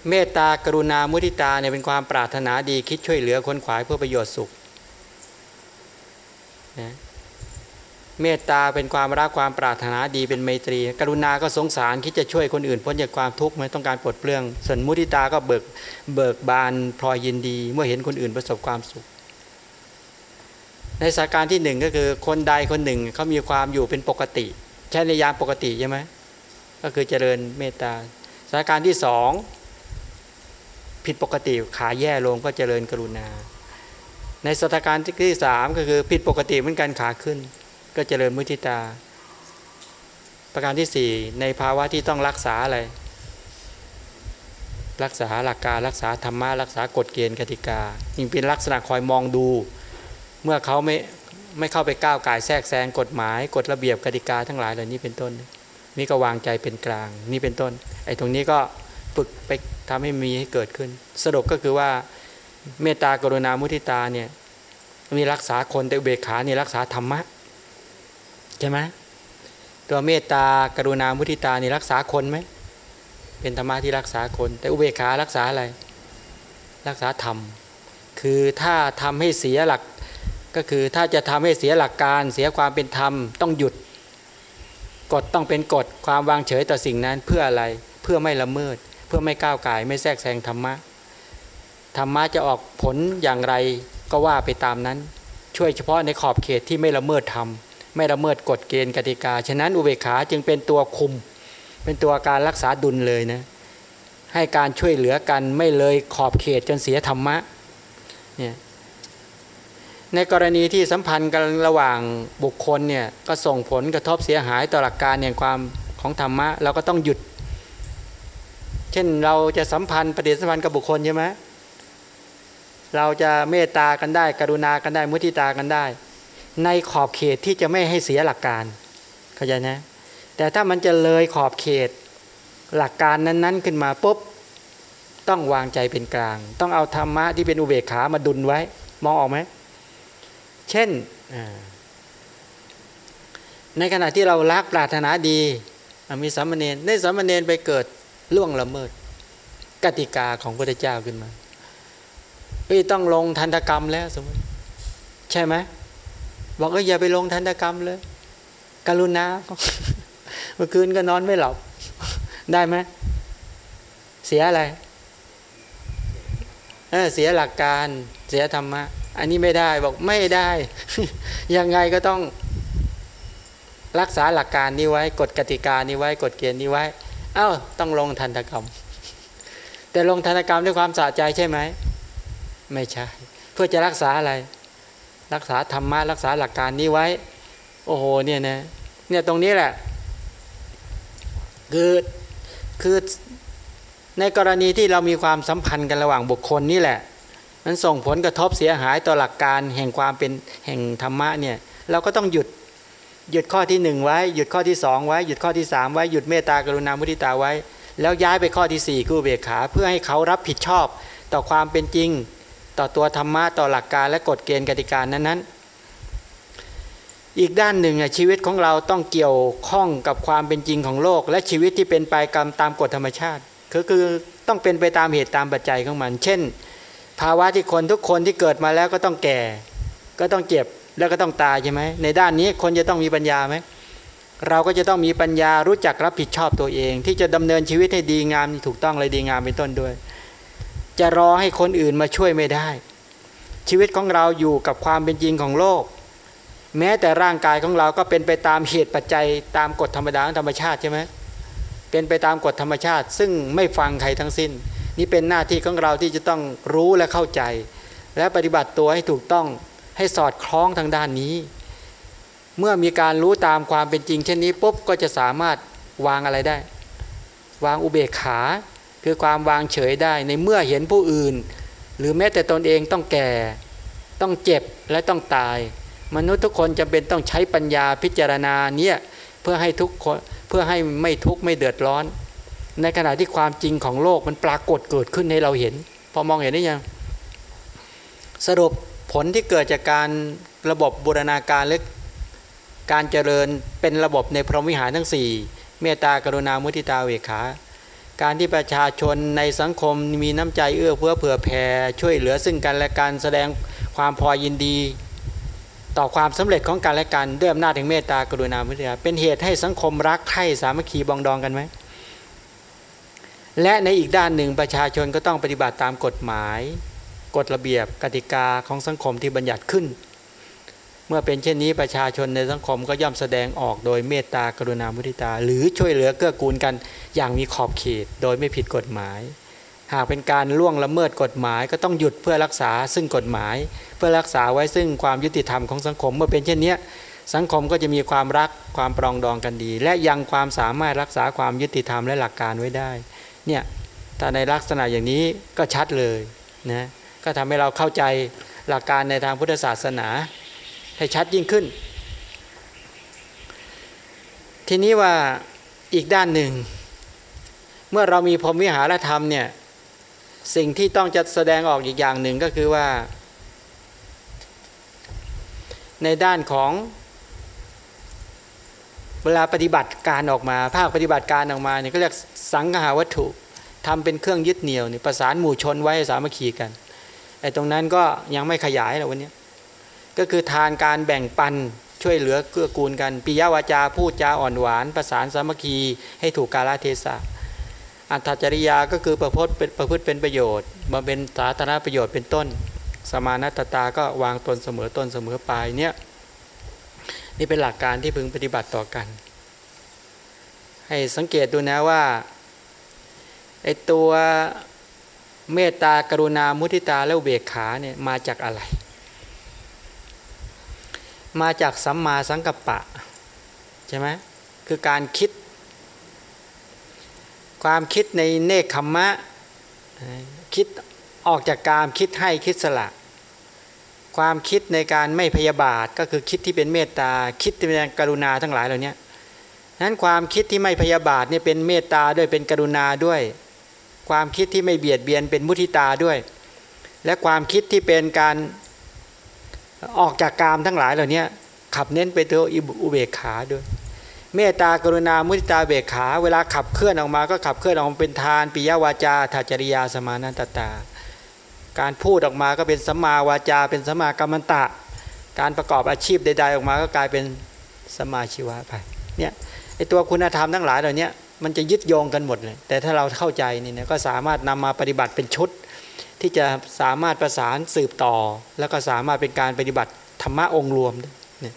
เมตตากรุณามุทิตาเนี่ยเป็นความปรารถนาดีคิดช่วยเหลือคนขวายเพื่อประโยชน์สุขนะเมตตาเป็นความรักความปรารถนาดีเป็นไมตรี กรุณาก็สงสารคิดจะช่วยคนอื่นพ้นจากความทุกข์ไม่ต้องการปลดเปลื้องส่วนมุทิตาก็เบิกเบิกบานพลอยยินดี เมื่อเห็นคนอื่นประสบความสุข ในสถานการณ์ที่หนึ่งก็คือคนใดคนหนึ่งเขามีความอยู่เป็นปกติ ใช้ในยามปกติใช่ไหมก็คือเจริญเมตตาสถานการณ์ที่สองผิดปกติขาแย่ลงก็เจริญกรุณา ในสถานการณ์ที่สามก็คือผิดปกติเหมือนกันขาขึ้น ก็เจริญมุทิตา ประการที่สี่ในภาวะที่ต้องรักษาอะไร รักษาหลักการรักษาธรรมะรักษากฎเกณฑ์กติกายิ่งเป็นลักษณะคอยมองดู เมื่อเขาไม่ ไม่เข้าไปก้าวไก่แทรกแซงกฎหมายกฎระเบียบกติกาทั้งหลายเหล่านี้เป็นต้น นี่ก็วางใจเป็นกลางนี่เป็นต้น ไอ้ตรงนี้ก็ฝึกไปทำให้มีให้เกิดขึ้น สรุปก็คือว่าเมตตากรุณามุทิตาเนี่ยมีรักษาคนแต่อุเบกขานี่รักษาธรรมะใช่ไหมตัวเมตตากรุณามุทิตานี่รักษาคนไหมเป็นธรรมะที่รักษาคน แต่อุเบกขารักษาอะไร รักษาธรรม คือถ้าทำให้เสียหลัก ก็คือถ้าจะทำให้เสียหลักการเสียความเป็นธรรมต้องหยุด กฎต้องเป็นกฎความวางเฉยต่อสิ่งนั้นเพื่ออะไรเพื่อไม่ละเมิด เพื่อไม่ก้าวไก่ไม่แทรกแซงธรรมะธรรมะจะออกผลอย่างไรก็ว่าไปตามนั้น ช่วยเฉพาะในขอบเขตที่ไม่ละเมิดธรรมไม่ละเมิดกฎเกณฑ์กติกา ฉะนั้นอุเบกขาจึงเป็นตัวคุม เป็นตัวการรักษาดุลเลยนะให้การช่วยเหลือกันไม่เลยขอบเขตจนเสียธรรมะเนี่ย ในกรณีที่สัมพันธ์กันระหว่างบุคคลเนี่ยก็ส่งผลกระทบเสียหายต่อหลักการแห่งความของธรรมะเราก็ต้องหยุด เช่นเราจะสัมพันธ์ปฏิสัมพันธ์กับบุคคลใช่ไหมเราจะเมตตากันได้ กรุณากันได้มุทิตากันได้ ในขอบเขตที่จะไม่ให้เสียหลักการเข้าใจนะแต่ถ้ามันจะเลยขอบเขตหลักการนั้น ๆ ขึ้นมาปุ๊บต้องวางใจเป็นกลาง ต้องเอาธรรมะที่เป็นอุเบกขามาดุลไว้ มองออกไหม เช่น ในขณะที่เรารักปรารถนาดี มีสามเณรในสามเณรไปเกิดล่วงละเมิด กติกาของพระเจ้าขึ้นมาเฮ้ต้องลงทันตกรรมแล้วสมมติ ใช่ไหมบอกเอออย่าไปลงทันตกรรมเลย กรุณาเมื่อคืนก็นอนไม่หลับ ได้ไหมเสียอะไรเออเสียหลักการเสียธรรมะ อันนี้ไม่ได้บอกไม่ได้ ยังไงก็ต้องรักษาหลักการนี้ไว้ กฎกติกานี้ไว้ กฎเกณฑ์นี้ไว้ เอา้า ต้องลงทันตกรรม แต่ลงทันตกรรมด้วยความสะใจใช่ไหม ไม่ใช่ เพื่อจะรักษาอะไร รักษาธรรมะรักษาหลักการนี้ไว้ โอ้โห เนี่ยนะ เนี่ยตรงนี้แหละ คือคือในกรณีที่เรามีความสัมพันธ์กันระหว่างบุคคลนี่แหละ มันส่งผลกระทบเสียหายต่อหลักการแห่งความเป็นแห่งธรรมะเนี่ยเราก็ต้องหยุดหยุดข้อที่หนึ่งไว้หยุดข้อที่สองไว้หยุดข้อที่สามไว้หยุดเมตตากรุณามุทิตาไว้ แล้วย้ายไปข้อที่สี่คือเบียขา เพื่อให้เขารับผิดชอบต่อความเป็นจริง ต่อตัวธรรมะต่อหลักการและกฎเกณฑ์กติกานั้นๆ อีกด้านหนึ่งชีวิตของเราต้องเกี่ยวข้องกับความเป็นจริงของโลก และชีวิตที่เป็นไปกรรมตามกฎธรรมชาติคือคือต้องเป็นไปตามเหตุตามปัจจัยของมัน เช่น ภาวะที่คนทุกคนที่เกิดมาแล้วก็ต้องแก่ ก็ต้องเจ็บแล้วก็ต้องตายใช่ไหมในด้านนี้คนจะต้องมีปัญญาไหมเราก็จะต้องมีปัญญารู้จักรับผิดชอบตัวเอง ที่จะดำเนินชีวิตให้ดีงามถูกต้องเลยดีงามเป็นต้นด้วย จะรอให้คนอื่นมาช่วยไม่ได้ ชีวิตของเราอยู่กับความเป็นจริงของโลก แม้แต่ร่างกายของเราก็เป็นไปตามเหตุปัจจัยตามกฎธรรมดาธรรมชาติใช่ไหมเป็นไปตามกฎธรรมชาติ ซึ่งไม่ฟังใครทั้งสิ้น นี่เป็นหน้าที่ของเราที่จะต้องรู้และเข้าใจ และปฏิบัติตัวให้ถูกต้องให้สอดคล้องทางด้านนี้ เมื่อมีการรู้ตามความเป็นจริง เช่นนี้ปุ๊บก็จะสามารถวางอะไรได้ วางอุเบกขา คือความวางเฉยได้ในเมื่อเห็นผู้อื่น หรือแม้แต่ตนเองต้องแก่ ต้องเจ็บและต้องตาย มนุษย์ทุกคนจำเป็นต้องใช้ปัญญาพิจารณาเนี่ยเพื่อให้ทุกคนเพื่อให้ไม่ทุกข์ไม่เดือดร้อน ในขณะที่ความจริงของโลกมันปรากฏเกิดขึ้นให้เราเห็น พอมองเห็นได้ยัง สรุปผลที่เกิดจากการระบบบูรณาการหรือการเจริญเป็นระบบในพรหมวิหารทั้ง 4 เมตตากรุณามุทิตาเวขาการที่ประชาชนในสังคมมีน้ำใจเอื้อเพื่อเผื่อแผ่ช่วยเหลือซึ่งกันและการแสดงความพอยินดี ต่อความสำเร็จของกันและกันด้วยอำนาจแห่งเมตตากรุณามุทิตาเป็นเหตุให้สังคมรักใคร่สามัคคีบองดองกันไหม และในอีกด้านหนึ่งประชาชนก็ต้องปฏิบัติตามกฎหมาย กฎระเบียบกติกาของสังคมที่บัญญัติขึ้น เมื่อเป็นเช่นนี้ประชาชนในสังคมก็ย่อมแสดงออกโดยเมตตากรุณามุทิตา หรือช่วยเหลือเกื้อกูลกันอย่างมีขอบเขตโดยไม่ผิดกฎหมาย หากเป็นการล่วงละเมิดกฎหมายก็ต้องหยุดเพื่อรักษาซึ่งกฎหมาย เพื่อรักษาไว้ซึ่งความยุติธรรมของสังคม เมื่อเป็นเช่นนี้สังคมก็จะมีความรักความปรองดองกันดี และยังความสามารถรักษาความยุติธรรมและหลักการไว้ได้ เนี่ยถ้าในลักษณะอย่างนี้ก็ชัดเลยนะก็ทำให้เราเข้าใจหลักการในทางพุทธศาสนา ให้ชัดยิ่งขึ้น ทีนี้ว่าอีกด้านหนึ่ง เมื่อเรามีพรหมวิหารธรรมเนี่ยสิ่งที่ต้องจะแสดงออกอีกอย่างหนึ่งก็คือว่า ในด้านของ เวลาปฏิบัติการออกมา ภาคปฏิบัติการออกมาเนี่ยก็เรียกสังหาวัตถุทำเป็นเครื่องยึดเหนี่ยวนี่ประสานหมู่ชนไว้สามัคคีกันไอ้ตรงนั้นก็ยังไม่ขยายหรอกวันนี้ก็คือทานการแบ่งปันช่วยเหลือเกื้อกูลกันปิยวาจาพูดจาอ่อนหวาน ประสานสามัคคีให้ถูกกาลเทศะอัตจริยาก็คือประพฤติเป็นประพฤติเป็นประโยชน์มาเป็นสาธารณประโยชน์เป็นต้น สมานัตตาก็วางตนเสมอต้นเสมอปลายเนี่ย นี่เป็นหลักการที่พึงปฏิบัติต่อกัน ให้สังเกตดูนะว่าไอตัวเมตตากรุณามุทิตาและเบกขาเนี่ยมาจากอะไร มาจากสัมมาสังกัปปะใช่ไหมคือการคิด ความคิดในเนคขมมะคิดออกจากการคิดให้คิดสละ ความคิดในการไม่พยาบาทก็คือคิดที่เป็นเมตตาคิดที่เป็นกรุณาทั้งหลายเหล่านี้นั้นความคิดที่ไม่พยาบาทเนี่ยเป็นเมตตาด้วยเป็นกรุณาด้วย ความคิดที่ไม่เบียดเบียนเป็นมุทิตาด้วย และความคิดที่เป็นการออกจากกามทั้งหลายเหล่านี้ขับเน้นไปตัวอุเบกขาด้วย เมตตากรุณามุทิตาเบกขา เวลาขับเคลื่อนออกมาก็ขับเคลื่อนออกมาเป็นทานปิยวาจาทัจริยาสมานันตตา การพูดออกมาก็เป็นสัมมาวาจา เป็นสัมมากรรมตะ การประกอบอาชีพใด ๆ ออกมาก็กลายเป็นสัมมาชีวะไปเนี่ยไอตัวคุณธรรมทั้งหลายเหล่านี้มันจะยึดโยงกันหมดเลย แต่ถ้าเราเข้าใจนี่นะก็สามารถนำมาปฏิบัติเป็นชุด ที่จะสามารถประสานสืบต่อ แล้วก็สามารถเป็นการปฏิบัติธรรมะองค์รวมเนี่ย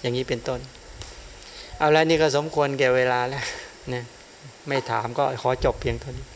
อย่างนี้เป็นต้น เอาแล้วนี่ก็สมควรแก่เวลาแล้วนะไม่ถามก็ขอจบเพียงเท่านี้